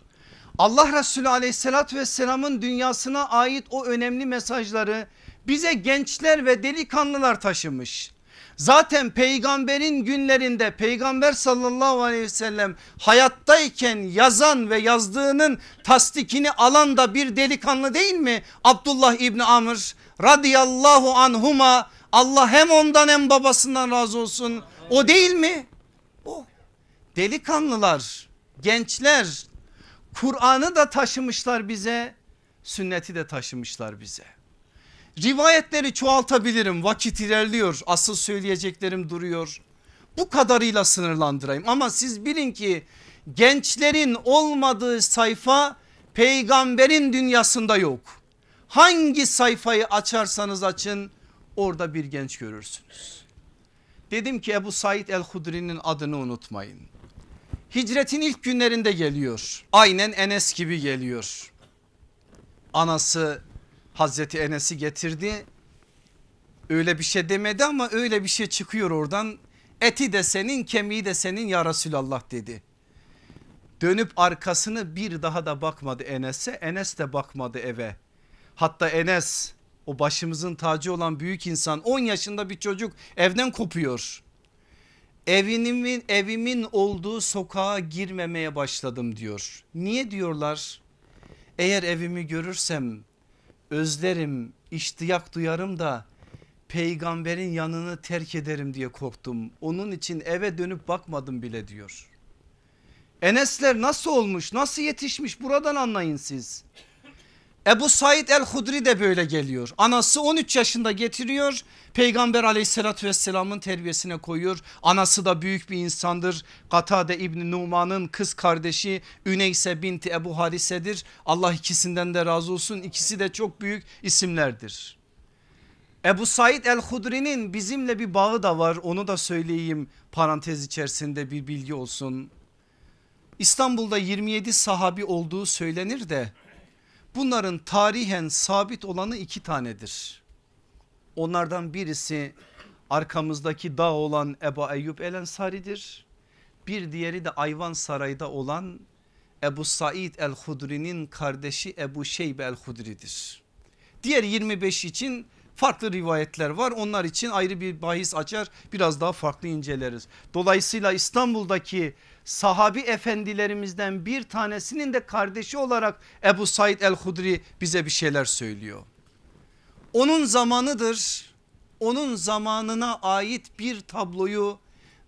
S1: Allah Resulü aleyhissalatü vesselamın dünyasına ait o önemli mesajları bize gençler ve delikanlılar taşımış. Zaten peygamberin günlerinde peygamber sallallahu aleyhi ve sellem hayattayken yazan ve yazdığının tasdikini alan da bir delikanlı değil mi? Abdullah İbni Amr radıyallahu anhuma Allah hem ondan hem babasından razı olsun. O değil mi? O. Delikanlılar, gençler Kur'an'ı da taşımışlar bize, sünneti de taşımışlar bize. Rivayetleri çoğaltabilirim vakit ilerliyor asıl söyleyeceklerim duruyor. Bu kadarıyla sınırlandırayım ama siz bilin ki gençlerin olmadığı sayfa peygamberin dünyasında yok. Hangi sayfayı açarsanız açın orada bir genç görürsünüz. Dedim ki Ebu Said el-Hudri'nin adını unutmayın. Hicretin ilk günlerinde geliyor. Aynen Enes gibi geliyor. Anası Hazreti Enes'i getirdi. Öyle bir şey demedi ama öyle bir şey çıkıyor oradan. Eti de senin kemiği de senin ya Resulallah dedi. Dönüp arkasını bir daha da bakmadı Enes'e. Enes de bakmadı eve. Hatta Enes o başımızın tacı olan büyük insan 10 yaşında bir çocuk evden kopuyor. Evimin, evimin olduğu sokağa girmemeye başladım diyor. Niye diyorlar? Eğer evimi görürsem özlerim iştiyak duyarım da peygamberin yanını terk ederim diye korktum. Onun için eve dönüp bakmadım bile diyor. Enesler nasıl olmuş nasıl yetişmiş buradan anlayın siz. Ebu Said el-Hudri de böyle geliyor. Anası 13 yaşında getiriyor. Peygamber aleyhissalatü vesselamın terbiyesine koyuyor. Anası da büyük bir insandır. Katade İbni Numan'ın kız kardeşi Üneyse binti Ebu Harise'dir. Allah ikisinden de razı olsun. İkisi de çok büyük isimlerdir. Ebu Said el-Hudri'nin bizimle bir bağı da var. Onu da söyleyeyim parantez içerisinde bir bilgi olsun. İstanbul'da 27 sahabi olduğu söylenir de Bunların tarihen sabit olanı iki tanedir. Onlardan birisi arkamızdaki dağ olan Ebu Eyyub El Ensari'dir. Bir diğeri de Ayvan Saray'da olan Ebu Said El Hudri'nin kardeşi Ebu Şeybe El Hudri'dir. Diğer 25 için farklı rivayetler var. Onlar için ayrı bir bahis açar biraz daha farklı inceleriz. Dolayısıyla İstanbul'daki sahabi efendilerimizden bir tanesinin de kardeşi olarak Ebu Said el-Hudri bize bir şeyler söylüyor. Onun zamanıdır onun zamanına ait bir tabloyu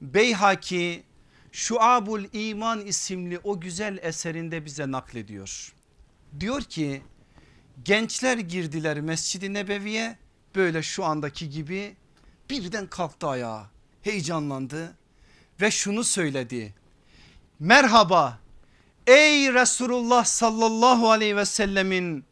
S1: Beyhaki Şuabul İman isimli o güzel eserinde bize naklediyor. Diyor ki gençler girdiler Mescid-i Nebevi'ye böyle şu andaki gibi birden kalktı ayağa heyecanlandı ve şunu söyledi merhaba ey Resulullah sallallahu aleyhi ve sellemin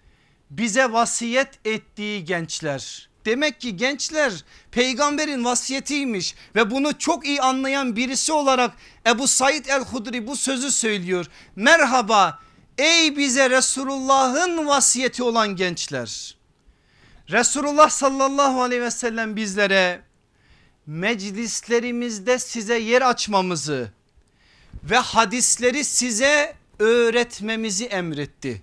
S1: bize vasiyet ettiği gençler. Demek ki gençler peygamberin vasiyetiymiş ve bunu çok iyi anlayan birisi olarak Ebu Said el-Hudri bu sözü söylüyor. Merhaba ey bize Resulullah'ın vasiyeti olan gençler. Resulullah sallallahu aleyhi ve sellem bizlere meclislerimizde size yer açmamızı ve hadisleri size öğretmemizi emretti.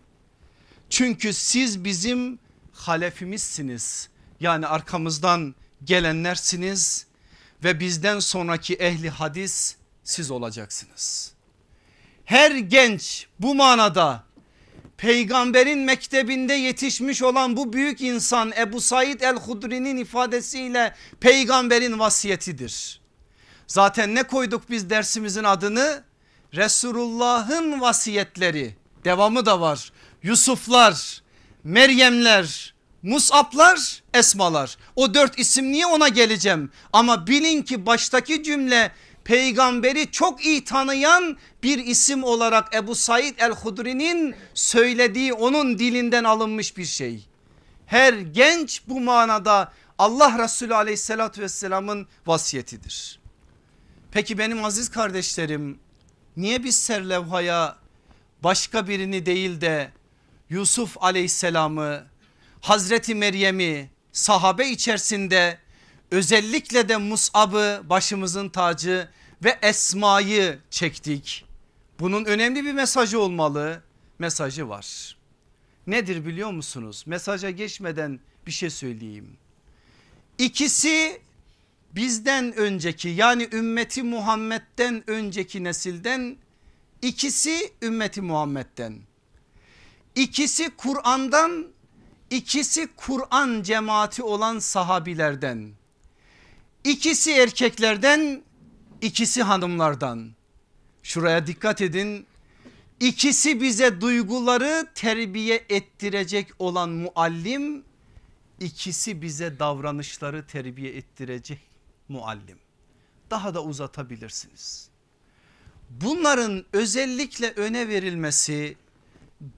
S1: Çünkü siz bizim halefimizsiniz. Yani arkamızdan gelenlersiniz ve bizden sonraki ehli hadis siz olacaksınız. Her genç bu manada peygamberin mektebinde yetişmiş olan bu büyük insan Ebu Said el-Hudri'nin ifadesiyle peygamberin vasiyetidir. Zaten ne koyduk biz dersimizin adını? Resulullah'ın vasiyetleri devamı da var. Yusuflar, Meryemler, Musaplar, Esmalar. O dört isim niye ona geleceğim. Ama bilin ki baştaki cümle peygamberi çok iyi tanıyan bir isim olarak Ebu Said el-Hudri'nin söylediği onun dilinden alınmış bir şey. Her genç bu manada Allah Resulü aleyhissalatü vesselamın vasiyetidir. Peki benim aziz kardeşlerim niye biz serlevhaya başka birini değil de Yusuf aleyhisselamı Hazreti Meryem'i sahabe içerisinde özellikle de Mus'ab'ı başımızın tacı ve Esma'yı çektik. Bunun önemli bir mesajı olmalı. Mesajı var. Nedir biliyor musunuz? Mesaja geçmeden bir şey söyleyeyim. İkisi bizden önceki yani ümmeti Muhammed'den önceki nesilden ikisi ümmeti Muhammed'den. İkisi Kur'an'dan ikisi Kur'an cemaati olan sahabilerden. İkisi erkeklerden ikisi hanımlardan. Şuraya dikkat edin. İkisi bize duyguları terbiye ettirecek olan muallim, ikisi bize davranışları terbiye ettirecek muallim. Daha da uzatabilirsiniz. Bunların özellikle öne verilmesi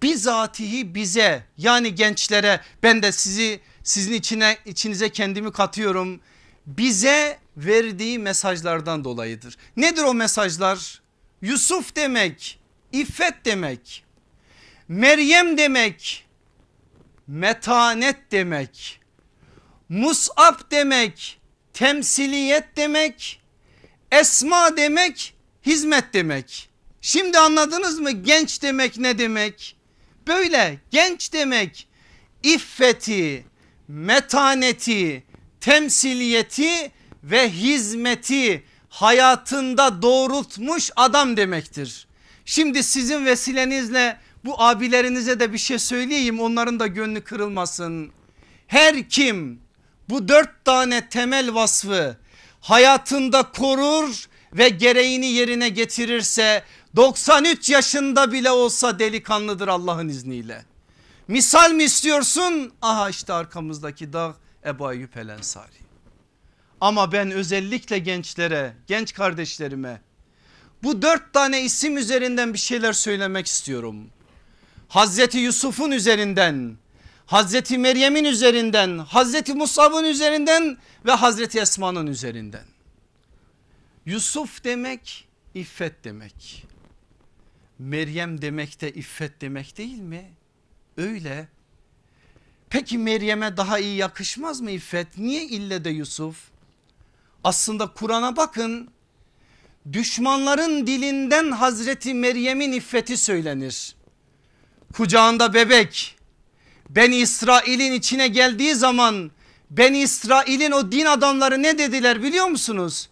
S1: bizatihi bize yani gençlere ben de sizi sizin içine içinize kendimi katıyorum. Bize verdiği mesajlardan dolayıdır. Nedir o mesajlar? Yusuf demek, İffet demek, Meryem demek, metanet demek, Mus'ab demek, temsiliyet demek, Esma demek, hizmet demek. Şimdi anladınız mı genç demek ne demek? Böyle genç demek iffeti, metaneti, temsiliyeti ve hizmeti hayatında doğrultmuş adam demektir. Şimdi sizin vesilenizle bu abilerinize de bir şey söyleyeyim onların da gönlü kırılmasın. Her kim bu dört tane temel vasfı hayatında korur ve gereğini yerine getirirse 93 yaşında bile olsa delikanlıdır Allah'ın izniyle. Misal mi istiyorsun? Aha işte arkamızdaki dağ Ebu Ayyub el Ensari. Ama ben özellikle gençlere, genç kardeşlerime bu dört tane isim üzerinden bir şeyler söylemek istiyorum. Hazreti Yusuf'un üzerinden, Hazreti Meryem'in üzerinden, Hazreti Musab'ın üzerinden ve Hazreti Esma'nın üzerinden. Yusuf demek iffet demek. Meryem demek de iffet demek değil mi? Öyle. Peki Meryem'e daha iyi yakışmaz mı iffet? Niye ille de Yusuf? Aslında Kur'an'a bakın. Düşmanların dilinden Hazreti Meryem'in iffeti söylenir. Kucağında bebek. Ben İsrail'in içine geldiği zaman Ben İsrail'in o din adamları ne dediler biliyor musunuz?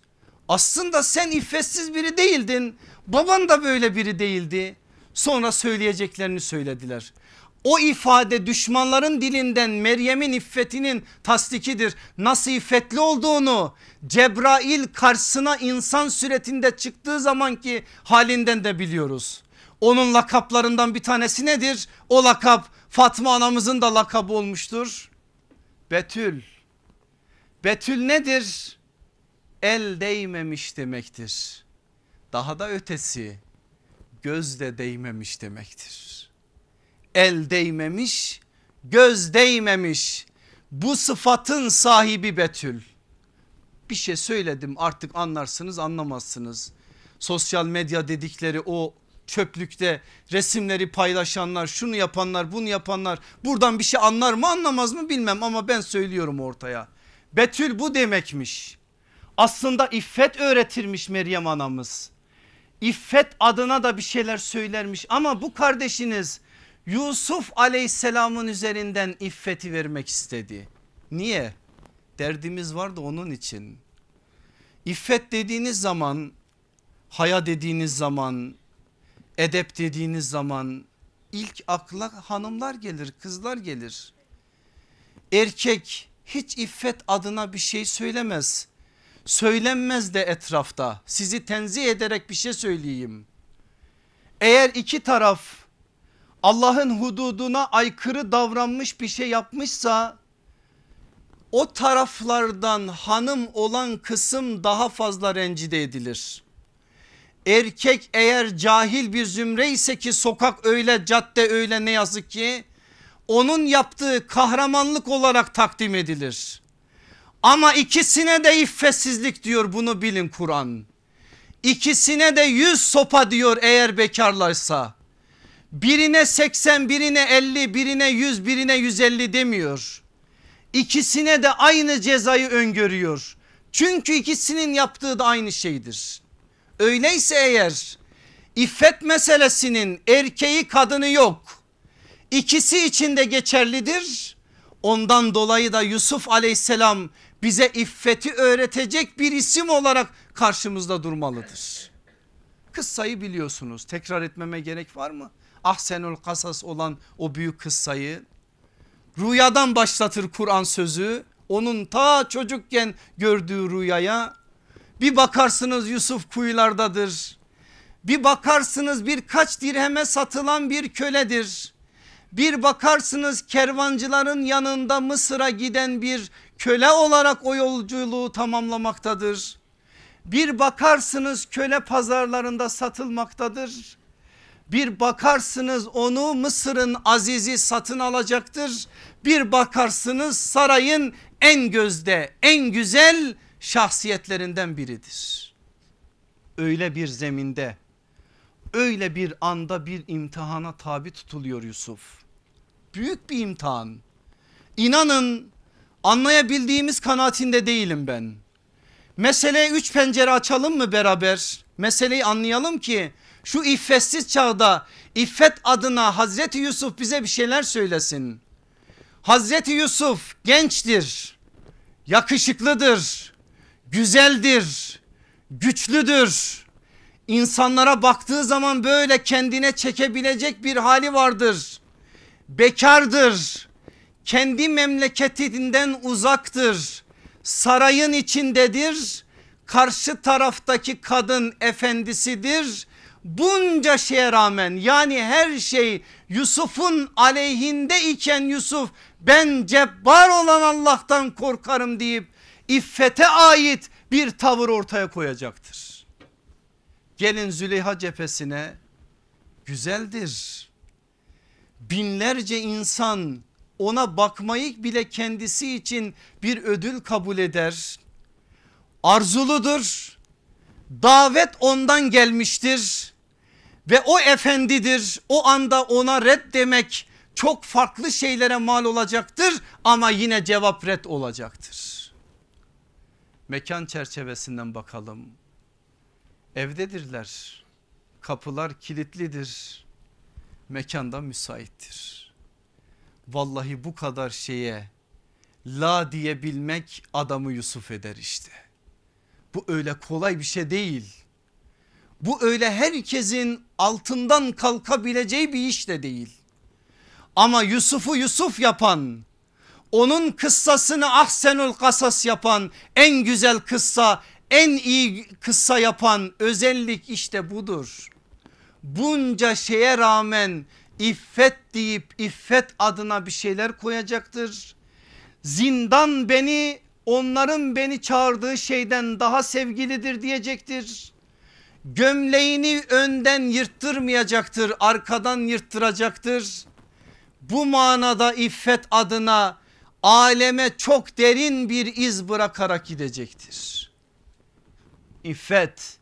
S1: Aslında sen iffetsiz biri değildin. Baban da böyle biri değildi. Sonra söyleyeceklerini söylediler. O ifade düşmanların dilinden Meryem'in iffetinin tasdikidir. Nasıl iffetli olduğunu Cebrail karşısına insan suretinde çıktığı zamanki halinden de biliyoruz. Onun lakaplarından bir tanesi nedir? O lakap Fatma anamızın da lakabı olmuştur. Betül. Betül nedir? El değmemiş demektir. Daha da ötesi göz de değmemiş demektir. El değmemiş, göz değmemiş. Bu sıfatın sahibi Betül. Bir şey söyledim artık anlarsınız anlamazsınız. Sosyal medya dedikleri o çöplükte resimleri paylaşanlar şunu yapanlar bunu yapanlar buradan bir şey anlar mı anlamaz mı bilmem ama ben söylüyorum ortaya. Betül bu demekmiş. Aslında iffet öğretirmiş Meryem anamız. İffet adına da bir şeyler söylermiş ama bu kardeşiniz Yusuf aleyhisselamın üzerinden iffeti vermek istedi. Niye? Derdimiz vardı onun için. İffet dediğiniz zaman haya dediğiniz zaman edep dediğiniz zaman ilk akla hanımlar gelir kızlar gelir. Erkek hiç iffet adına bir şey söylemez. Söylenmez de etrafta sizi tenzih ederek bir şey söyleyeyim. Eğer iki taraf Allah'ın hududuna aykırı davranmış bir şey yapmışsa o taraflardan hanım olan kısım daha fazla rencide edilir. Erkek eğer cahil bir zümre ise ki sokak öyle cadde öyle ne yazık ki onun yaptığı kahramanlık olarak takdim edilir. Ama ikisine de iffetsizlik diyor bunu bilin Kur'an. İkisine de yüz sopa diyor eğer bekarlarsa. Birine 80 birine 50 birine 100 birine 150 demiyor. İkisine de aynı cezayı öngörüyor. Çünkü ikisinin yaptığı da aynı şeydir. Öyleyse eğer iffet meselesinin erkeği kadını yok. İkisi için de geçerlidir. Ondan dolayı da Yusuf aleyhisselam bize iffeti öğretecek bir isim olarak karşımızda durmalıdır. Kıssayı biliyorsunuz tekrar etmeme gerek var mı? Ahsenul kasas olan o büyük kıssayı rüyadan başlatır Kur'an sözü onun ta çocukken gördüğü rüyaya bir bakarsınız Yusuf kuyulardadır bir bakarsınız birkaç dirheme satılan bir köledir bir bakarsınız kervancıların yanında Mısır'a giden bir köle olarak o yolculuğu tamamlamaktadır. Bir bakarsınız köle pazarlarında satılmaktadır. Bir bakarsınız onu Mısır'ın azizi satın alacaktır. Bir bakarsınız sarayın en gözde en güzel şahsiyetlerinden biridir. Öyle bir zeminde öyle bir anda bir imtihana tabi tutuluyor Yusuf. Büyük bir imtihan. İnanın anlayabildiğimiz kanaatinde değilim ben. Meseleye üç pencere açalım mı beraber? Meseleyi anlayalım ki şu iffetsiz çağda iffet adına Hazreti Yusuf bize bir şeyler söylesin. Hazreti Yusuf gençtir, yakışıklıdır, güzeldir, güçlüdür. İnsanlara baktığı zaman böyle kendine çekebilecek bir hali vardır. Bekardır, kendi memleketinden uzaktır, sarayın içindedir, karşı taraftaki kadın efendisidir bunca şeye rağmen yani her şey Yusuf'un aleyhinde iken Yusuf ben cebbar olan Allah'tan korkarım deyip iffete ait bir tavır ortaya koyacaktır. Gelin Züleyha cephesine güzeldir. Binlerce insan ona bakmayı bile kendisi için bir ödül kabul eder. Arzuludur. Davet ondan gelmiştir ve o efendidir o anda ona red demek çok farklı şeylere mal olacaktır ama yine cevap red olacaktır. Mekan çerçevesinden bakalım. Evdedirler. Kapılar kilitlidir. Mekanda müsaittir. Vallahi bu kadar şeye la diyebilmek adamı Yusuf eder işte. Bu öyle kolay bir şey değil. Bu öyle herkesin altından kalkabileceği bir iş de değil. Ama Yusuf'u Yusuf yapan onun kıssasını ahsenul kasas yapan en güzel kıssa en iyi kıssa yapan özellik işte budur. Bunca şeye rağmen iffet deyip iffet adına bir şeyler koyacaktır. Zindan beni onların beni çağırdığı şeyden daha sevgilidir diyecektir gömleğini önden yırttırmayacaktır arkadan yırttıracaktır. Bu manada iffet adına aleme çok derin bir iz bırakarak gidecektir. İffet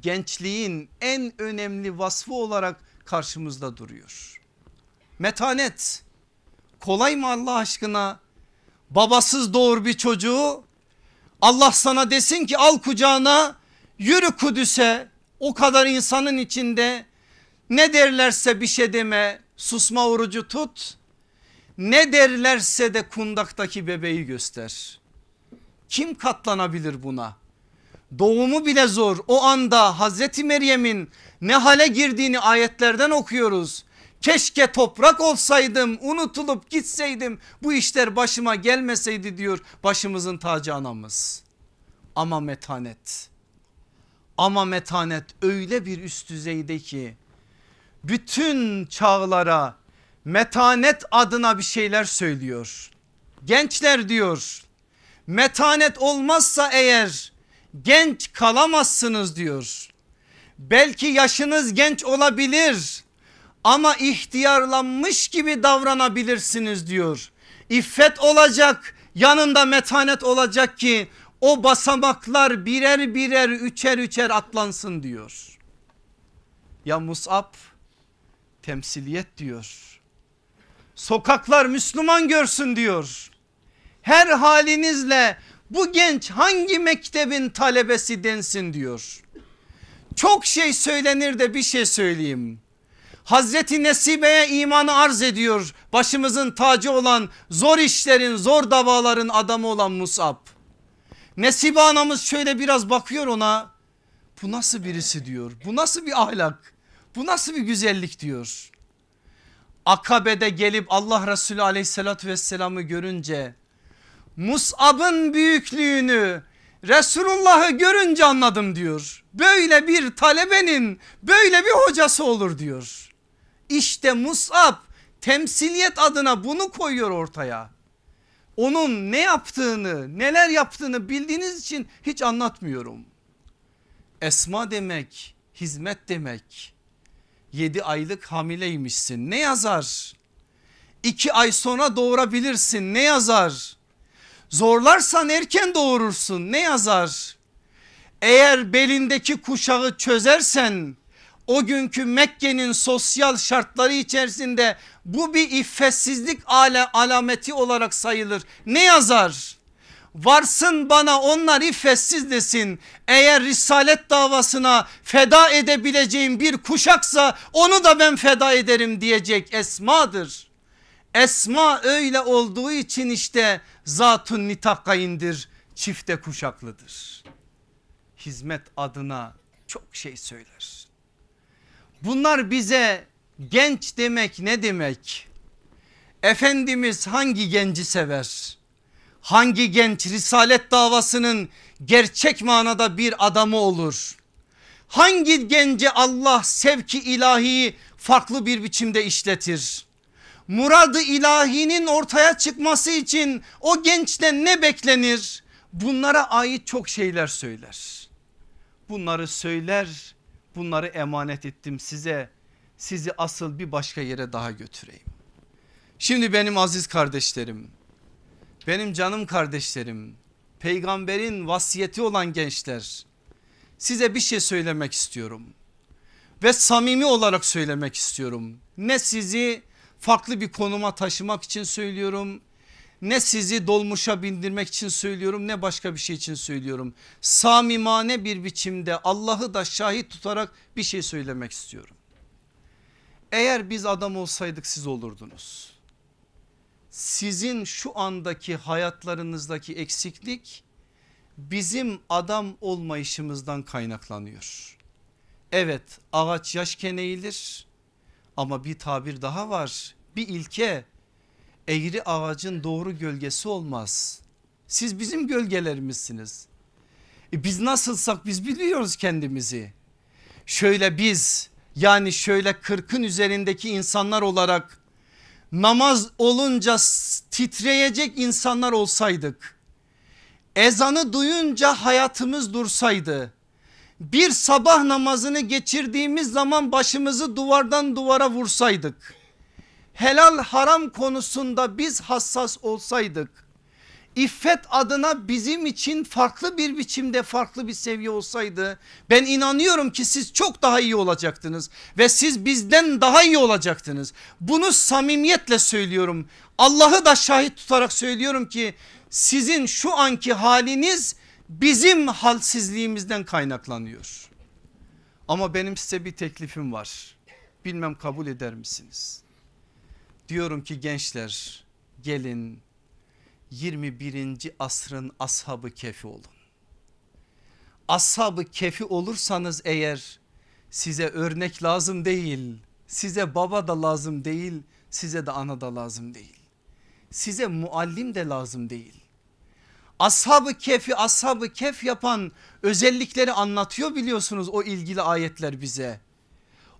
S1: gençliğin en önemli vasfı olarak karşımızda duruyor. Metanet kolay mı Allah aşkına babasız doğur bir çocuğu Allah sana desin ki al kucağına yürü Kudüs'e o kadar insanın içinde ne derlerse bir şey deme susma orucu tut ne derlerse de kundaktaki bebeği göster. Kim katlanabilir buna? Doğumu bile zor o anda Hazreti Meryem'in ne hale girdiğini ayetlerden okuyoruz. Keşke toprak olsaydım unutulup gitseydim bu işler başıma gelmeseydi diyor başımızın tacı anamız. Ama metanet ama metanet öyle bir üst düzeyde ki bütün çağlara metanet adına bir şeyler söylüyor. Gençler diyor metanet olmazsa eğer genç kalamazsınız diyor. Belki yaşınız genç olabilir ama ihtiyarlanmış gibi davranabilirsiniz diyor. İffet olacak yanında metanet olacak ki o basamaklar birer birer üçer üçer atlansın diyor. Ya Musab temsiliyet diyor. Sokaklar Müslüman görsün diyor. Her halinizle bu genç hangi mektebin talebesi densin diyor. Çok şey söylenir de bir şey söyleyeyim. Hazreti Nesibe'ye imanı arz ediyor. Başımızın tacı olan zor işlerin zor davaların adamı olan Musab. Nesibe anamız şöyle biraz bakıyor ona. Bu nasıl birisi diyor. Bu nasıl bir ahlak. Bu nasıl bir güzellik diyor. Akabe'de gelip Allah Resulü aleyhissalatü vesselam'ı görünce Mus'ab'ın büyüklüğünü Resulullah'ı görünce anladım diyor. Böyle bir talebenin böyle bir hocası olur diyor. İşte Mus'ab temsiliyet adına bunu koyuyor ortaya. Onun ne yaptığını neler yaptığını bildiğiniz için hiç anlatmıyorum. Esma demek hizmet demek. 7 aylık hamileymişsin ne yazar? 2 ay sonra doğurabilirsin ne yazar? Zorlarsan erken doğurursun ne yazar? Eğer belindeki kuşağı çözersen o günkü Mekke'nin sosyal şartları içerisinde bu bir iffetsizlik ale, alameti olarak sayılır. Ne yazar? Varsın bana onlar iffetsiz desin. Eğer risalet davasına feda edebileceğim bir kuşaksa onu da ben feda ederim diyecek esmadır. Esma öyle olduğu için işte zatun nitakaindir çifte kuşaklıdır. Hizmet adına çok şey söyler. Bunlar bize genç demek ne demek? Efendimiz hangi genci sever? Hangi genç risalet davasının gerçek manada bir adamı olur? Hangi gence Allah sevki ilahi farklı bir biçimde işletir? Muradı ilahinin ortaya çıkması için o gençten ne beklenir? Bunlara ait çok şeyler söyler. Bunları söyler, bunları emanet ettim size. Sizi asıl bir başka yere daha götüreyim. Şimdi benim aziz kardeşlerim, benim canım kardeşlerim, peygamberin vasiyeti olan gençler size bir şey söylemek istiyorum. Ve samimi olarak söylemek istiyorum. Ne sizi farklı bir konuma taşımak için söylüyorum. Ne sizi dolmuşa bindirmek için söylüyorum ne başka bir şey için söylüyorum. Samimane bir biçimde Allah'ı da şahit tutarak bir şey söylemek istiyorum. Eğer biz adam olsaydık siz olurdunuz. Sizin şu andaki hayatlarınızdaki eksiklik bizim adam olmayışımızdan kaynaklanıyor. Evet ağaç yaşken eğilir ama bir tabir daha var bir ilke eğri ağacın doğru gölgesi olmaz. Siz bizim gölgelerimizsiniz. E biz nasılsak biz biliyoruz kendimizi. Şöyle biz yani şöyle kırkın üzerindeki insanlar olarak namaz olunca titreyecek insanlar olsaydık. Ezanı duyunca hayatımız dursaydı. Bir sabah namazını geçirdiğimiz zaman başımızı duvardan duvara vursaydık. Helal haram konusunda biz hassas olsaydık. İffet adına bizim için farklı bir biçimde farklı bir seviye olsaydı ben inanıyorum ki siz çok daha iyi olacaktınız ve siz bizden daha iyi olacaktınız. Bunu samimiyetle söylüyorum. Allah'ı da şahit tutarak söylüyorum ki sizin şu anki haliniz bizim halsizliğimizden kaynaklanıyor. Ama benim size bir teklifim var. Bilmem kabul eder misiniz? Diyorum ki gençler gelin 21. asrın ashabı kefi olun. Ashabı kefi olursanız eğer size örnek lazım değil. Size baba da lazım değil. Size de ana da lazım değil. Size muallim de lazım değil. Ashabı kefi ashabı kef yapan özellikleri anlatıyor biliyorsunuz o ilgili ayetler bize.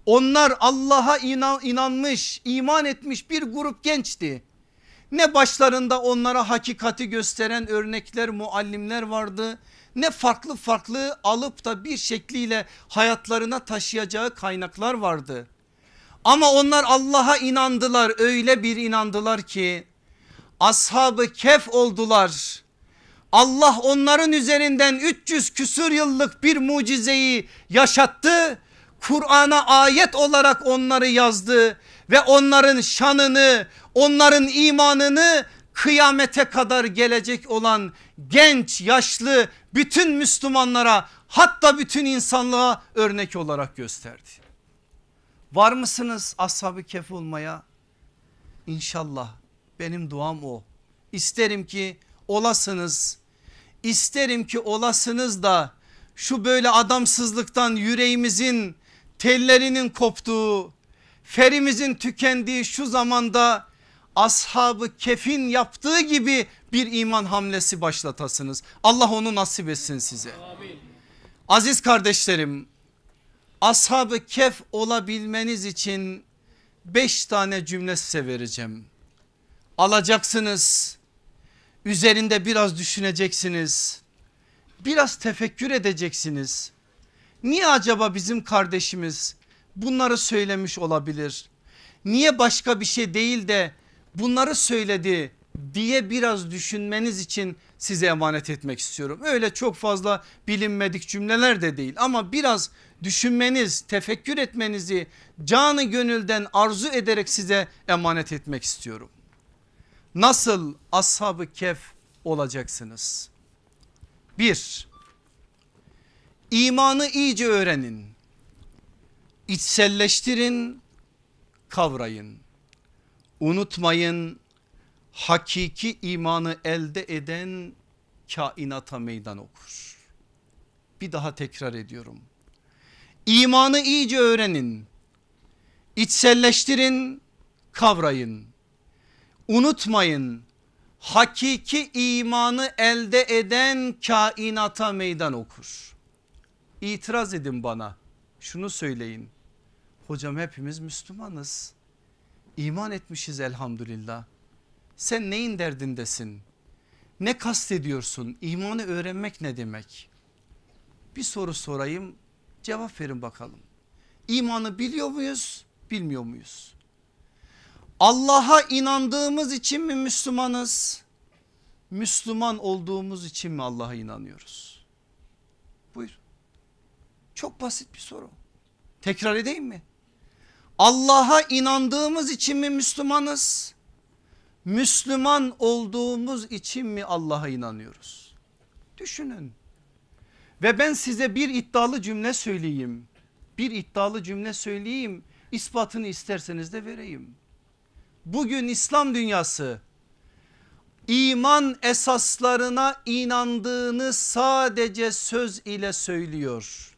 S1: Onlar Allah'a inan, inanmış iman etmiş bir grup gençti. Ne başlarında onlara hakikati gösteren örnekler muallimler vardı. Ne farklı farklı alıp da bir şekliyle hayatlarına taşıyacağı kaynaklar vardı. Ama onlar Allah'a inandılar öyle bir inandılar ki ashabı kef oldular. Allah onların üzerinden 300 küsür yıllık bir mucizeyi yaşattı. Kur'an'a ayet olarak onları yazdı ve onların şanını onların imanını kıyamete kadar gelecek olan genç yaşlı bütün Müslümanlara hatta bütün insanlığa örnek olarak gösterdi. Var mısınız ashab-ı kef olmaya? İnşallah benim duam o. İsterim ki olasınız. İsterim ki olasınız da şu böyle adamsızlıktan yüreğimizin tellerinin koptuğu, ferimizin tükendiği şu zamanda ashabı kefin yaptığı gibi bir iman hamlesi başlatasınız. Allah onu nasip etsin size. Amin. Aziz kardeşlerim ashabı kef olabilmeniz için beş tane cümle size vereceğim. Alacaksınız üzerinde biraz düşüneceksiniz biraz tefekkür edeceksiniz. Niye acaba bizim kardeşimiz bunları söylemiş olabilir? Niye başka bir şey değil de bunları söyledi diye biraz düşünmeniz için size emanet etmek istiyorum. Öyle çok fazla bilinmedik cümleler de değil ama biraz düşünmeniz, tefekkür etmenizi canı gönülden arzu ederek size emanet etmek istiyorum. Nasıl ashabı kef olacaksınız? Bir, imanı iyice öğrenin, içselleştirin, kavrayın. Unutmayın hakiki imanı elde eden kainata meydan okur. Bir daha tekrar ediyorum. İmanı iyice öğrenin, içselleştirin, kavrayın. Unutmayın hakiki imanı elde eden kainata meydan okur. İtiraz edin bana şunu söyleyin. Hocam hepimiz Müslümanız. İman etmişiz elhamdülillah. Sen neyin derdindesin? Ne kastediyorsun? İmanı öğrenmek ne demek? Bir soru sorayım cevap verin bakalım. İmanı biliyor muyuz? Bilmiyor muyuz? Allah'a inandığımız için mi Müslümanız? Müslüman olduğumuz için mi Allah'a inanıyoruz? Buyur. Çok basit bir soru. Tekrar edeyim mi? Allah'a inandığımız için mi Müslümanız? Müslüman olduğumuz için mi Allah'a inanıyoruz? Düşünün. Ve ben size bir iddialı cümle söyleyeyim. Bir iddialı cümle söyleyeyim. İspatını isterseniz de vereyim. Bugün İslam dünyası iman esaslarına inandığını sadece söz ile söylüyor.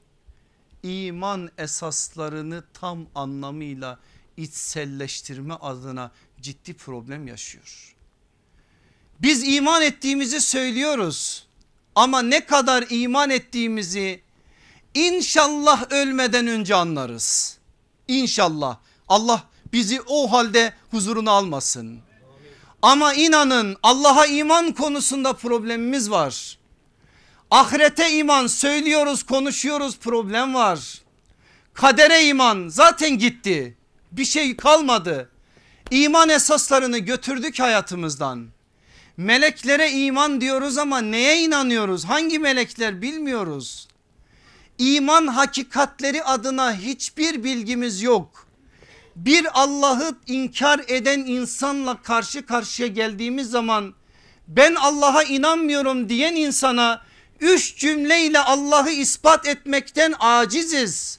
S1: İman esaslarını tam anlamıyla içselleştirme adına ciddi problem yaşıyor. Biz iman ettiğimizi söylüyoruz ama ne kadar iman ettiğimizi inşallah ölmeden önce anlarız. İnşallah Allah bizi o halde huzuruna almasın. Ama inanın Allah'a iman konusunda problemimiz var. Ahirete iman söylüyoruz konuşuyoruz problem var. Kadere iman zaten gitti bir şey kalmadı. İman esaslarını götürdük hayatımızdan. Meleklere iman diyoruz ama neye inanıyoruz? Hangi melekler bilmiyoruz. İman hakikatleri adına hiçbir bilgimiz yok. Bir Allah'ı inkar eden insanla karşı karşıya geldiğimiz zaman ben Allah'a inanmıyorum diyen insana üç cümleyle Allah'ı ispat etmekten aciziz.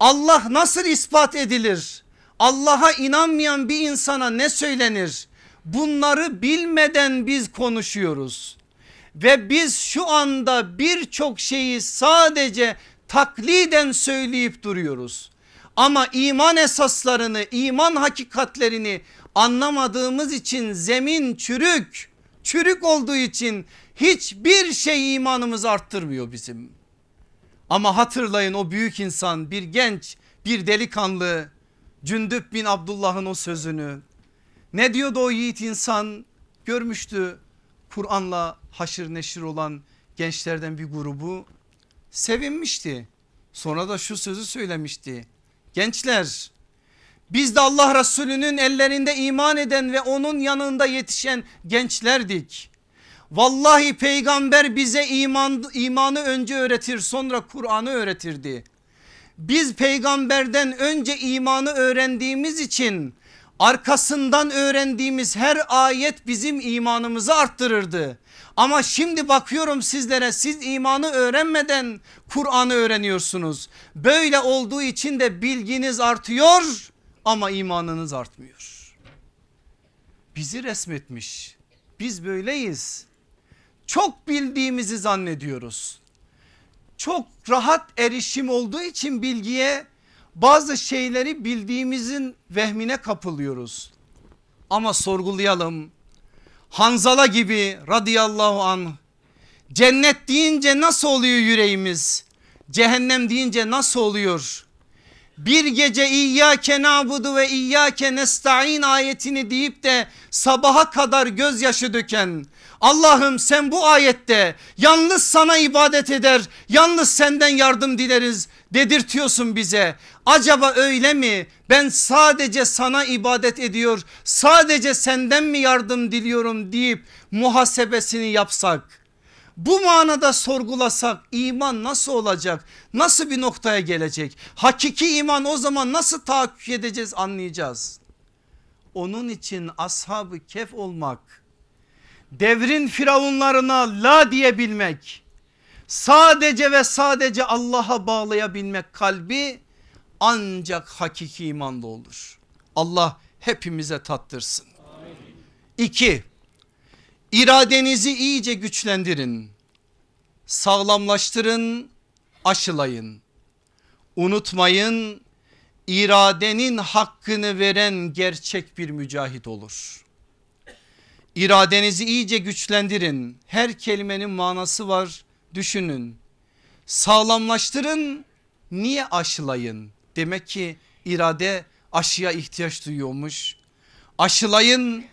S1: Allah nasıl ispat edilir? Allah'a inanmayan bir insana ne söylenir? Bunları bilmeden biz konuşuyoruz. Ve biz şu anda birçok şeyi sadece takliden söyleyip duruyoruz. Ama iman esaslarını, iman hakikatlerini anlamadığımız için zemin çürük. Çürük olduğu için hiçbir şey imanımızı arttırmıyor bizim. Ama hatırlayın o büyük insan bir genç bir delikanlı Cündüp bin Abdullah'ın o sözünü. Ne diyordu o yiğit insan görmüştü Kur'an'la haşır neşir olan gençlerden bir grubu sevinmişti. Sonra da şu sözü söylemişti. Gençler biz de Allah Resulü'nün ellerinde iman eden ve onun yanında yetişen gençlerdik. Vallahi peygamber bize iman, imanı önce öğretir sonra Kur'an'ı öğretirdi. Biz peygamberden önce imanı öğrendiğimiz için arkasından öğrendiğimiz her ayet bizim imanımızı arttırırdı. Ama şimdi bakıyorum sizlere siz imanı öğrenmeden Kur'an'ı öğreniyorsunuz. Böyle olduğu için de bilginiz artıyor ama imanınız artmıyor. Bizi resmetmiş. Biz böyleyiz. Çok bildiğimizi zannediyoruz. Çok rahat erişim olduğu için bilgiye bazı şeyleri bildiğimizin vehmine kapılıyoruz. Ama sorgulayalım. Hanzala gibi radıyallahu anh cennet deyince nasıl oluyor yüreğimiz? Cehennem deyince nasıl oluyor? Bir gece İyyâke nâbudu ve İyyâke nesta'in ayetini deyip de sabaha kadar gözyaşı döken Allah'ım sen bu ayette yalnız sana ibadet eder yalnız senden yardım dileriz dedirtiyorsun bize. Acaba öyle mi? Ben sadece sana ibadet ediyor sadece senden mi yardım diliyorum deyip muhasebesini yapsak. Bu manada sorgulasak iman nasıl olacak? Nasıl bir noktaya gelecek? Hakiki iman o zaman nasıl tahakkük edeceğiz anlayacağız. Onun için ashabı kef olmak, devrin firavunlarına la diyebilmek, sadece ve sadece Allah'a bağlayabilmek kalbi ancak hakiki imanda olur. Allah hepimize tattırsın. İki, iradenizi iyice güçlendirin, sağlamlaştırın, aşılayın. Unutmayın iradenin hakkını veren gerçek bir mücahit olur. İradenizi iyice güçlendirin. Her kelimenin manası var düşünün. Sağlamlaştırın niye aşılayın? Demek ki irade aşıya ihtiyaç duyuyormuş. Aşılayın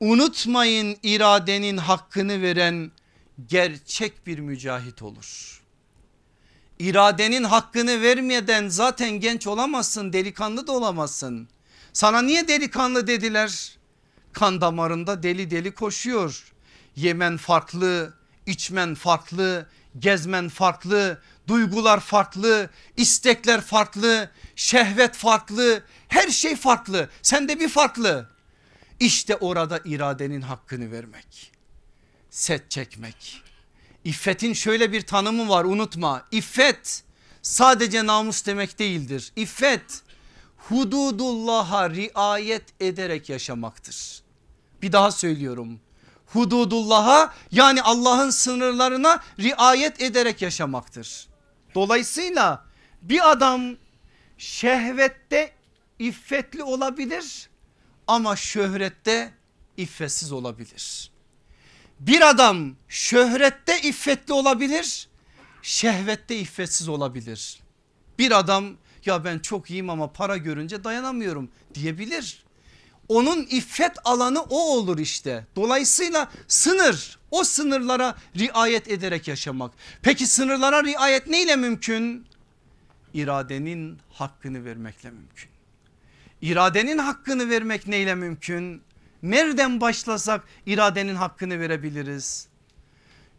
S1: unutmayın iradenin hakkını veren gerçek bir mücahit olur. İradenin hakkını vermeden zaten genç olamazsın delikanlı da olamazsın. Sana niye delikanlı dediler? Kan damarında deli deli koşuyor. Yemen farklı, içmen farklı, gezmen farklı, duygular farklı, istekler farklı, şehvet farklı, her şey farklı. Sende bir farklı. İşte orada iradenin hakkını vermek. Set çekmek. İffetin şöyle bir tanımı var unutma. İffet sadece namus demek değildir. İffet hududullah'a riayet ederek yaşamaktır. Bir daha söylüyorum. Hududullah'a yani Allah'ın sınırlarına riayet ederek yaşamaktır. Dolayısıyla bir adam şehvette iffetli olabilir ama şöhrette iffetsiz olabilir. Bir adam şöhrette iffetli olabilir, şehvette iffetsiz olabilir. Bir adam ya ben çok iyiyim ama para görünce dayanamıyorum diyebilir. Onun iffet alanı o olur işte. Dolayısıyla sınır o sınırlara riayet ederek yaşamak. Peki sınırlara riayet neyle mümkün? İradenin hakkını vermekle mümkün. İradenin hakkını vermek neyle mümkün? Nereden başlasak iradenin hakkını verebiliriz?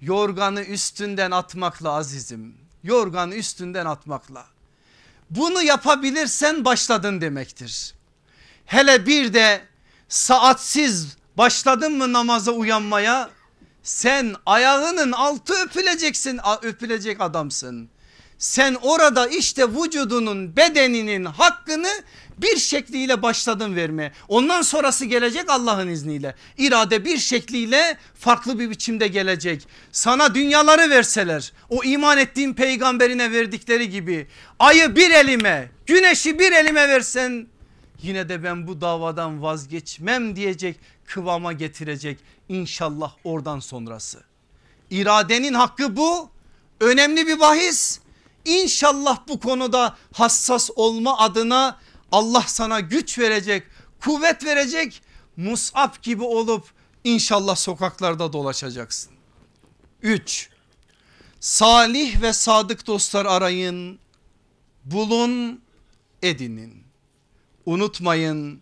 S1: Yorganı üstünden atmakla azizim. Yorganı üstünden atmakla. Bunu yapabilirsen başladın demektir. Hele bir de saatsiz başladın mı namaza uyanmaya sen ayağının altı öpüleceksin öpülecek adamsın. Sen orada işte vücudunun bedeninin hakkını bir şekliyle başladın verme. Ondan sonrası gelecek Allah'ın izniyle. İrade bir şekliyle farklı bir biçimde gelecek. Sana dünyaları verseler o iman ettiğin peygamberine verdikleri gibi ayı bir elime güneşi bir elime versen yine de ben bu davadan vazgeçmem diyecek kıvama getirecek inşallah oradan sonrası. İradenin hakkı bu önemli bir bahis. İnşallah bu konuda hassas olma adına Allah sana güç verecek, kuvvet verecek. Mus'ab gibi olup inşallah sokaklarda dolaşacaksın. 3. Salih ve sadık dostlar arayın, bulun, edinin. Unutmayın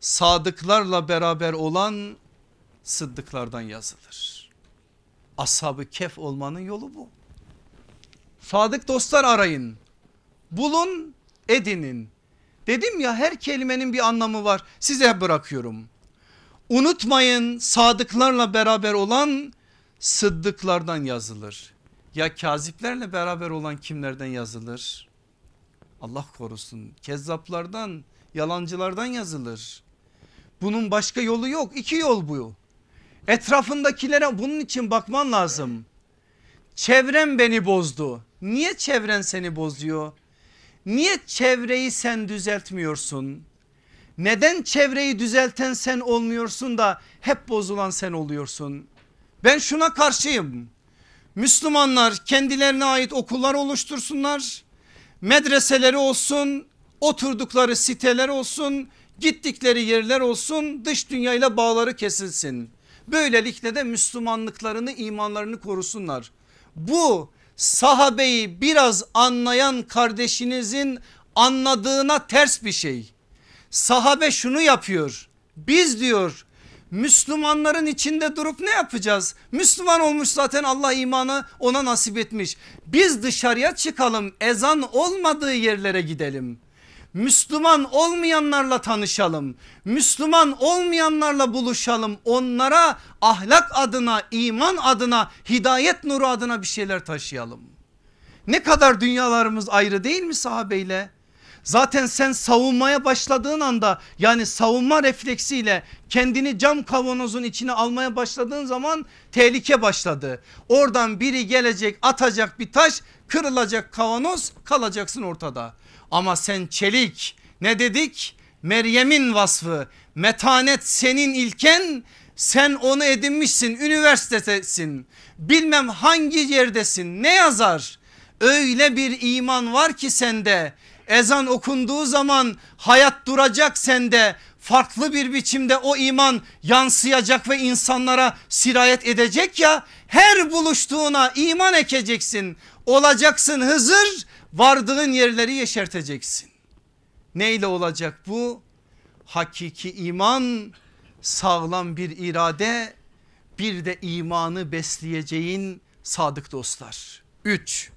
S1: sadıklarla beraber olan sıddıklardan yazılır. Ashabı kef olmanın yolu bu. Sadık dostlar arayın. Bulun edinin. Dedim ya her kelimenin bir anlamı var size bırakıyorum. Unutmayın sadıklarla beraber olan sıddıklardan yazılır. Ya kaziplerle beraber olan kimlerden yazılır? Allah korusun kezzaplardan yalancılardan yazılır. Bunun başka yolu yok iki yol bu. Etrafındakilere bunun için bakman lazım. Çevrem beni bozdu. Niye çevren seni bozuyor? Niye çevreyi sen düzeltmiyorsun? Neden çevreyi düzelten sen olmuyorsun da hep bozulan sen oluyorsun? Ben şuna karşıyım. Müslümanlar kendilerine ait okullar oluştursunlar. Medreseleri olsun, oturdukları siteler olsun, gittikleri yerler olsun, dış dünyayla bağları kesilsin. Böylelikle de Müslümanlıklarını, imanlarını korusunlar. Bu sahabeyi biraz anlayan kardeşinizin anladığına ters bir şey. Sahabe şunu yapıyor. Biz diyor Müslümanların içinde durup ne yapacağız? Müslüman olmuş zaten Allah imanı ona nasip etmiş. Biz dışarıya çıkalım ezan olmadığı yerlere gidelim. Müslüman olmayanlarla tanışalım. Müslüman olmayanlarla buluşalım. Onlara ahlak adına, iman adına, hidayet nuru adına bir şeyler taşıyalım. Ne kadar dünyalarımız ayrı değil mi sahabeyle? Zaten sen savunmaya başladığın anda yani savunma refleksiyle kendini cam kavanozun içine almaya başladığın zaman tehlike başladı. Oradan biri gelecek atacak bir taş kırılacak kavanoz kalacaksın ortada. Ama sen çelik ne dedik? Meryem'in vasfı metanet senin ilken sen onu edinmişsin üniversitesin bilmem hangi yerdesin ne yazar? Öyle bir iman var ki sende. Ezan okunduğu zaman hayat duracak sende. Farklı bir biçimde o iman yansıyacak ve insanlara sirayet edecek ya. Her buluştuğuna iman ekeceksin. Olacaksın Hızır vardığın yerleri yeşerteceksin. Neyle olacak bu? Hakiki iman, sağlam bir irade, bir de imanı besleyeceğin sadık dostlar. Üç,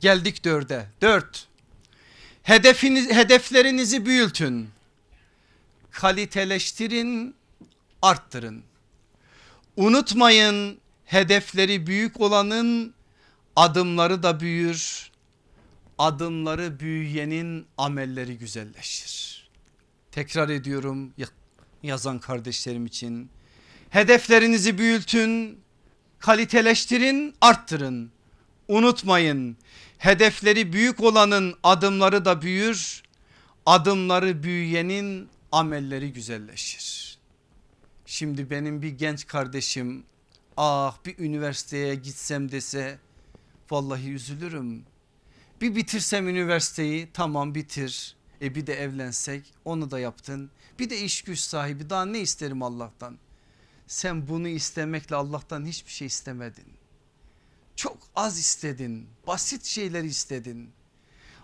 S1: geldik dörde. Dört, hedefiniz, hedeflerinizi büyütün, kaliteleştirin, arttırın. Unutmayın hedefleri büyük olanın adımları da büyür adımları büyüyenin amelleri güzelleşir. Tekrar ediyorum yazan kardeşlerim için. Hedeflerinizi büyütün, kaliteleştirin, arttırın. Unutmayın hedefleri büyük olanın adımları da büyür. Adımları büyüyenin amelleri güzelleşir. Şimdi benim bir genç kardeşim ah bir üniversiteye gitsem dese vallahi üzülürüm bir bitirsem üniversiteyi tamam bitir. E bir de evlensek onu da yaptın. Bir de iş güç sahibi daha ne isterim Allah'tan? Sen bunu istemekle Allah'tan hiçbir şey istemedin. Çok az istedin. Basit şeyler istedin.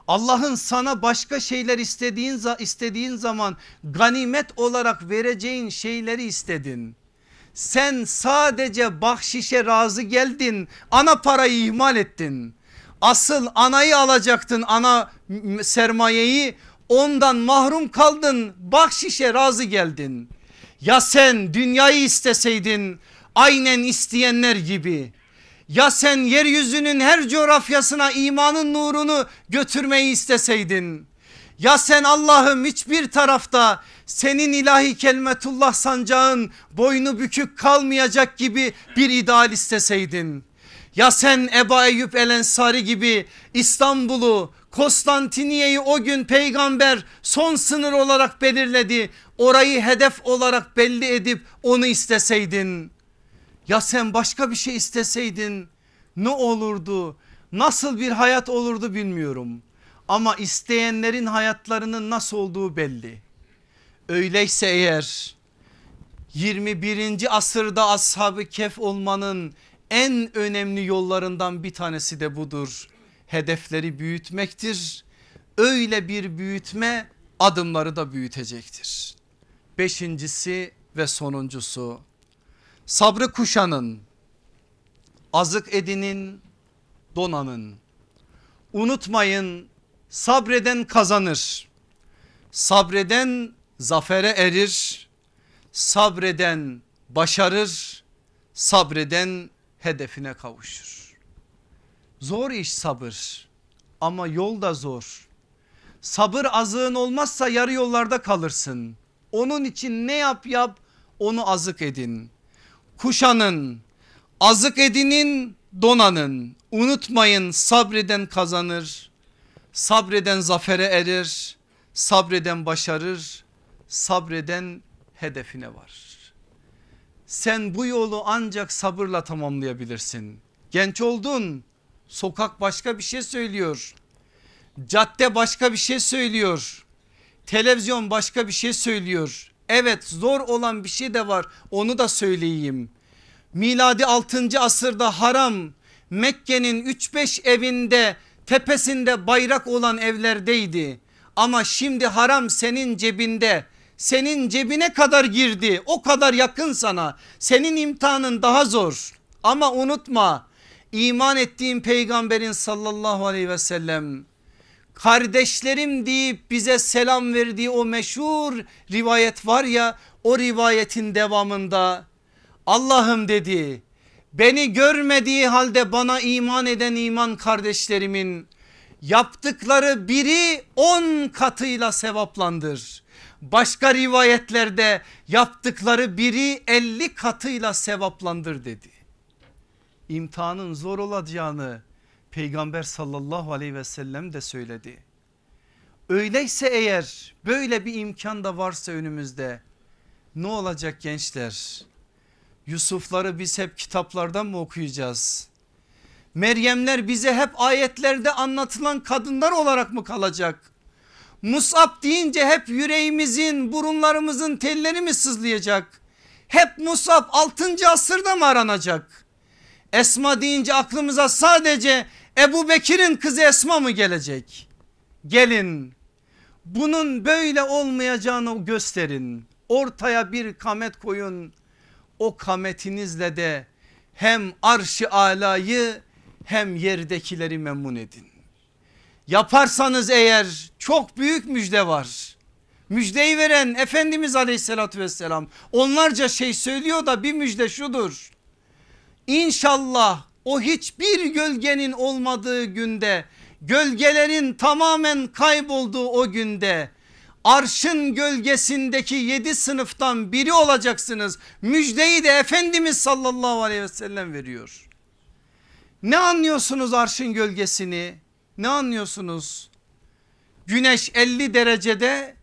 S1: Allah'ın sana başka şeyler istediğin, istediğin zaman ganimet olarak vereceğin şeyleri istedin. Sen sadece bahşişe razı geldin ana parayı ihmal ettin. Asıl anayı alacaktın ana sermayeyi ondan mahrum kaldın bahşişe razı geldin. Ya sen dünyayı isteseydin aynen isteyenler gibi ya sen yeryüzünün her coğrafyasına imanın nurunu götürmeyi isteseydin ya sen Allah'ım hiçbir tarafta senin ilahi kelimetullah sancağın boynu bükük kalmayacak gibi bir ideal isteseydin. Ya sen Eba Eyyub El Ensari gibi İstanbul'u Konstantiniye'yi o gün peygamber son sınır olarak belirledi. Orayı hedef olarak belli edip onu isteseydin. Ya sen başka bir şey isteseydin ne olurdu? Nasıl bir hayat olurdu bilmiyorum. Ama isteyenlerin hayatlarının nasıl olduğu belli. Öyleyse eğer 21. asırda ashabı kef olmanın en önemli yollarından bir tanesi de budur. Hedefleri büyütmektir. Öyle bir büyütme adımları da büyütecektir. Beşincisi ve sonuncusu sabrı kuşanın, azık edinin, donanın. Unutmayın sabreden kazanır. Sabreden zafere erir. Sabreden başarır. Sabreden hedefine kavuşur. Zor iş sabır ama yol da zor. Sabır azığın olmazsa yarı yollarda kalırsın. Onun için ne yap yap onu azık edin. Kuşanın, azık edinin, donanın. Unutmayın sabreden kazanır. Sabreden zafere erir. Sabreden başarır. Sabreden hedefine var. Sen bu yolu ancak sabırla tamamlayabilirsin. Genç oldun. Sokak başka bir şey söylüyor. Cadde başka bir şey söylüyor. Televizyon başka bir şey söylüyor. Evet zor olan bir şey de var onu da söyleyeyim. Miladi 6. asırda haram Mekke'nin 3-5 evinde tepesinde bayrak olan evlerdeydi. Ama şimdi haram senin cebinde senin cebine kadar girdi. O kadar yakın sana. Senin imtihanın daha zor. Ama unutma iman ettiğin peygamberin sallallahu aleyhi ve sellem kardeşlerim deyip bize selam verdiği o meşhur rivayet var ya o rivayetin devamında Allah'ım dedi beni görmediği halde bana iman eden iman kardeşlerimin yaptıkları biri on katıyla sevaplandır. Başka rivayetlerde yaptıkları biri elli katıyla sevaplandır dedi. İmtihanın zor olacağını peygamber sallallahu aleyhi ve sellem de söyledi. Öyleyse eğer böyle bir imkan da varsa önümüzde ne olacak gençler? Yusufları biz hep kitaplardan mı okuyacağız? Meryemler bize hep ayetlerde anlatılan kadınlar olarak mı kalacak? Musab deyince hep yüreğimizin burunlarımızın telleri mi sızlayacak? Hep Musab 6. asırda mı aranacak? Esma deyince aklımıza sadece Ebu Bekir'in kızı Esma mı gelecek? Gelin bunun böyle olmayacağını gösterin. Ortaya bir kamet koyun. O kametinizle de hem arşı alayı hem yerdekileri memnun edin. Yaparsanız eğer çok büyük müjde var. Müjdeyi veren Efendimiz aleyhissalatü vesselam onlarca şey söylüyor da bir müjde şudur. İnşallah o hiçbir gölgenin olmadığı günde gölgelerin tamamen kaybolduğu o günde arşın gölgesindeki yedi sınıftan biri olacaksınız. Müjdeyi de Efendimiz sallallahu aleyhi ve sellem veriyor. Ne anlıyorsunuz arşın gölgesini? Ne anlıyorsunuz? Güneş 50 derecede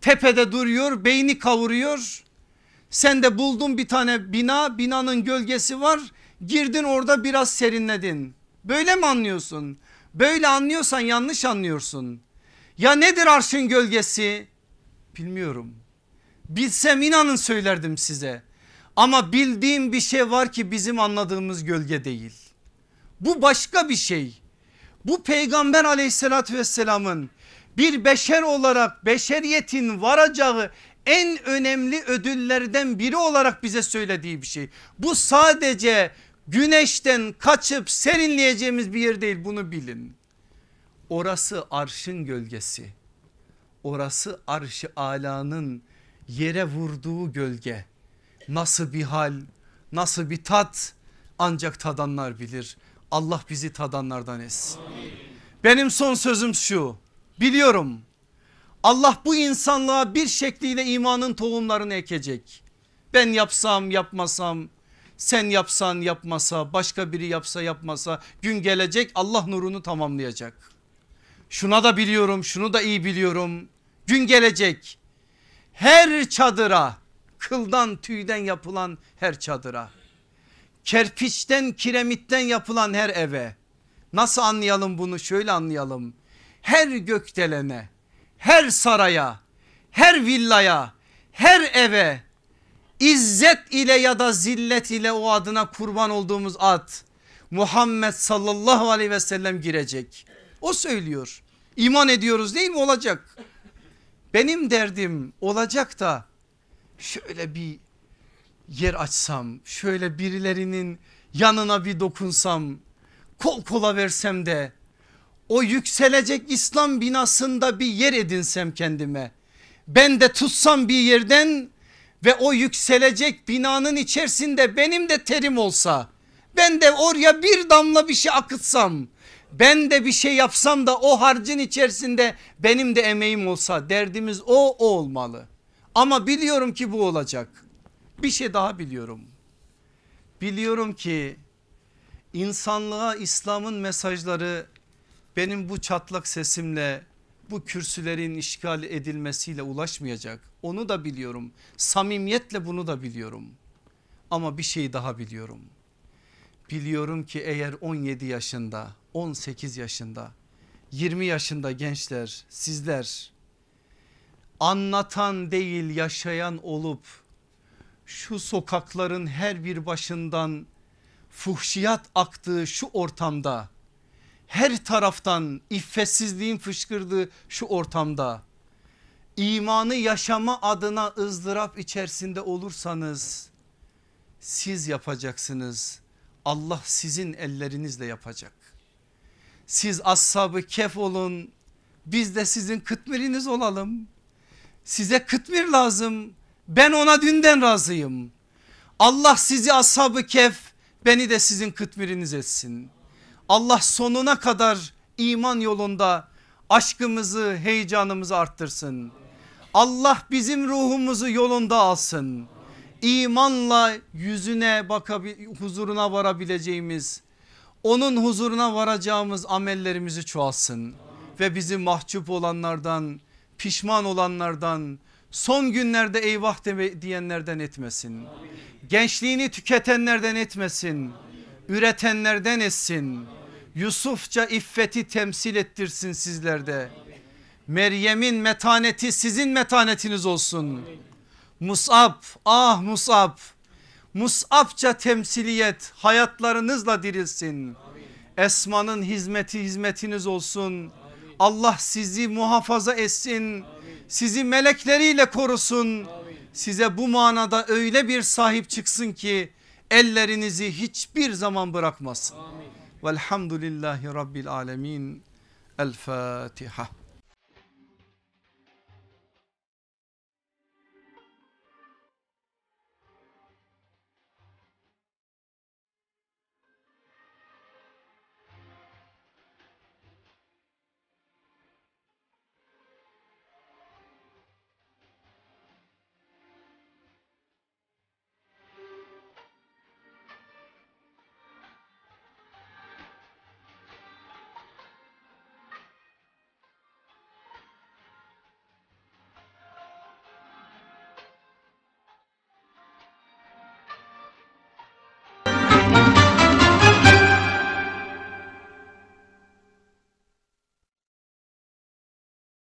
S1: tepede duruyor beyni kavuruyor. Sen de buldun bir tane bina binanın gölgesi var girdin orada biraz serinledin. Böyle mi anlıyorsun? Böyle anlıyorsan yanlış anlıyorsun. Ya nedir arşın gölgesi? Bilmiyorum. Bilsem inanın söylerdim size. Ama bildiğim bir şey var ki bizim anladığımız gölge değil. Bu başka bir şey. Bu peygamber aleyhissalatü vesselamın bir beşer olarak beşeriyetin varacağı en önemli ödüllerden biri olarak bize söylediği bir şey. Bu sadece güneşten kaçıp serinleyeceğimiz bir yer değil bunu bilin. Orası arşın gölgesi. Orası arşı alanın yere vurduğu gölge. Nasıl bir hal, nasıl bir tat ancak tadanlar bilir. Allah bizi tadanlardan etsin. Benim son sözüm şu. Biliyorum Allah bu insanlığa bir şekliyle imanın tohumlarını ekecek. Ben yapsam yapmasam sen yapsan yapmasa başka biri yapsa yapmasa gün gelecek Allah nurunu tamamlayacak. Şuna da biliyorum şunu da iyi biliyorum gün gelecek her çadıra kıldan tüyden yapılan her çadıra kerpiçten kiremitten yapılan her eve nasıl anlayalım bunu şöyle anlayalım her gökdelene her saraya her villaya her eve İzzet ile ya da zillet ile o adına kurban olduğumuz at Muhammed sallallahu aleyhi ve sellem girecek. O söylüyor. İman ediyoruz değil mi olacak. Benim derdim olacak da şöyle bir yer açsam şöyle birilerinin yanına bir dokunsam kol kola versem de o yükselecek İslam binasında bir yer edinsem kendime. Ben de tutsam bir yerden ve o yükselecek binanın içerisinde benim de terim olsa ben de oraya bir damla bir şey akıtsam ben de bir şey yapsam da o harcın içerisinde benim de emeğim olsa derdimiz o, o olmalı. Ama biliyorum ki bu olacak. Bir şey daha biliyorum. Biliyorum ki insanlığa İslam'ın mesajları benim bu çatlak sesimle bu kürsülerin işgal edilmesiyle ulaşmayacak. Onu da biliyorum. Samimiyetle bunu da biliyorum. Ama bir şey daha biliyorum. Biliyorum ki eğer 17 yaşında, 18 yaşında, 20 yaşında gençler sizler anlatan değil yaşayan olup şu sokakların her bir başından fuhşiyat aktığı şu ortamda her taraftan iffetsizliğin fışkırdığı şu ortamda imanı yaşama adına ızdırap içerisinde olursanız siz yapacaksınız. Allah sizin ellerinizle yapacak. Siz ashabı kef olun biz de sizin kıtmiriniz olalım. Size kıtmir lazım ben ona dünden razıyım. Allah sizi ashabı kef beni de sizin kıtmiriniz etsin. Allah sonuna kadar iman yolunda aşkımızı heyecanımızı arttırsın. Allah bizim ruhumuzu yolunda alsın. İmanla yüzüne bakabil huzuruna varabileceğimiz onun huzuruna varacağımız amellerimizi çoğalsın. Ve bizi mahcup olanlardan pişman olanlardan son günlerde eyvah diyenlerden etmesin. Gençliğini tüketenlerden etmesin. Üretenlerden etsin. Yusufça iffeti temsil ettirsin sizlerde. Meryem'in metaneti sizin metanetiniz olsun. Musab ah Musab. Musabça temsiliyet hayatlarınızla dirilsin. Esma'nın hizmeti hizmetiniz olsun. Allah sizi muhafaza etsin. Sizi melekleriyle korusun. Size bu manada öyle bir sahip çıksın ki ellerinizi hiçbir zaman bırakmasın. Velhamdülillahi Rabbil Alemin. El Fatiha.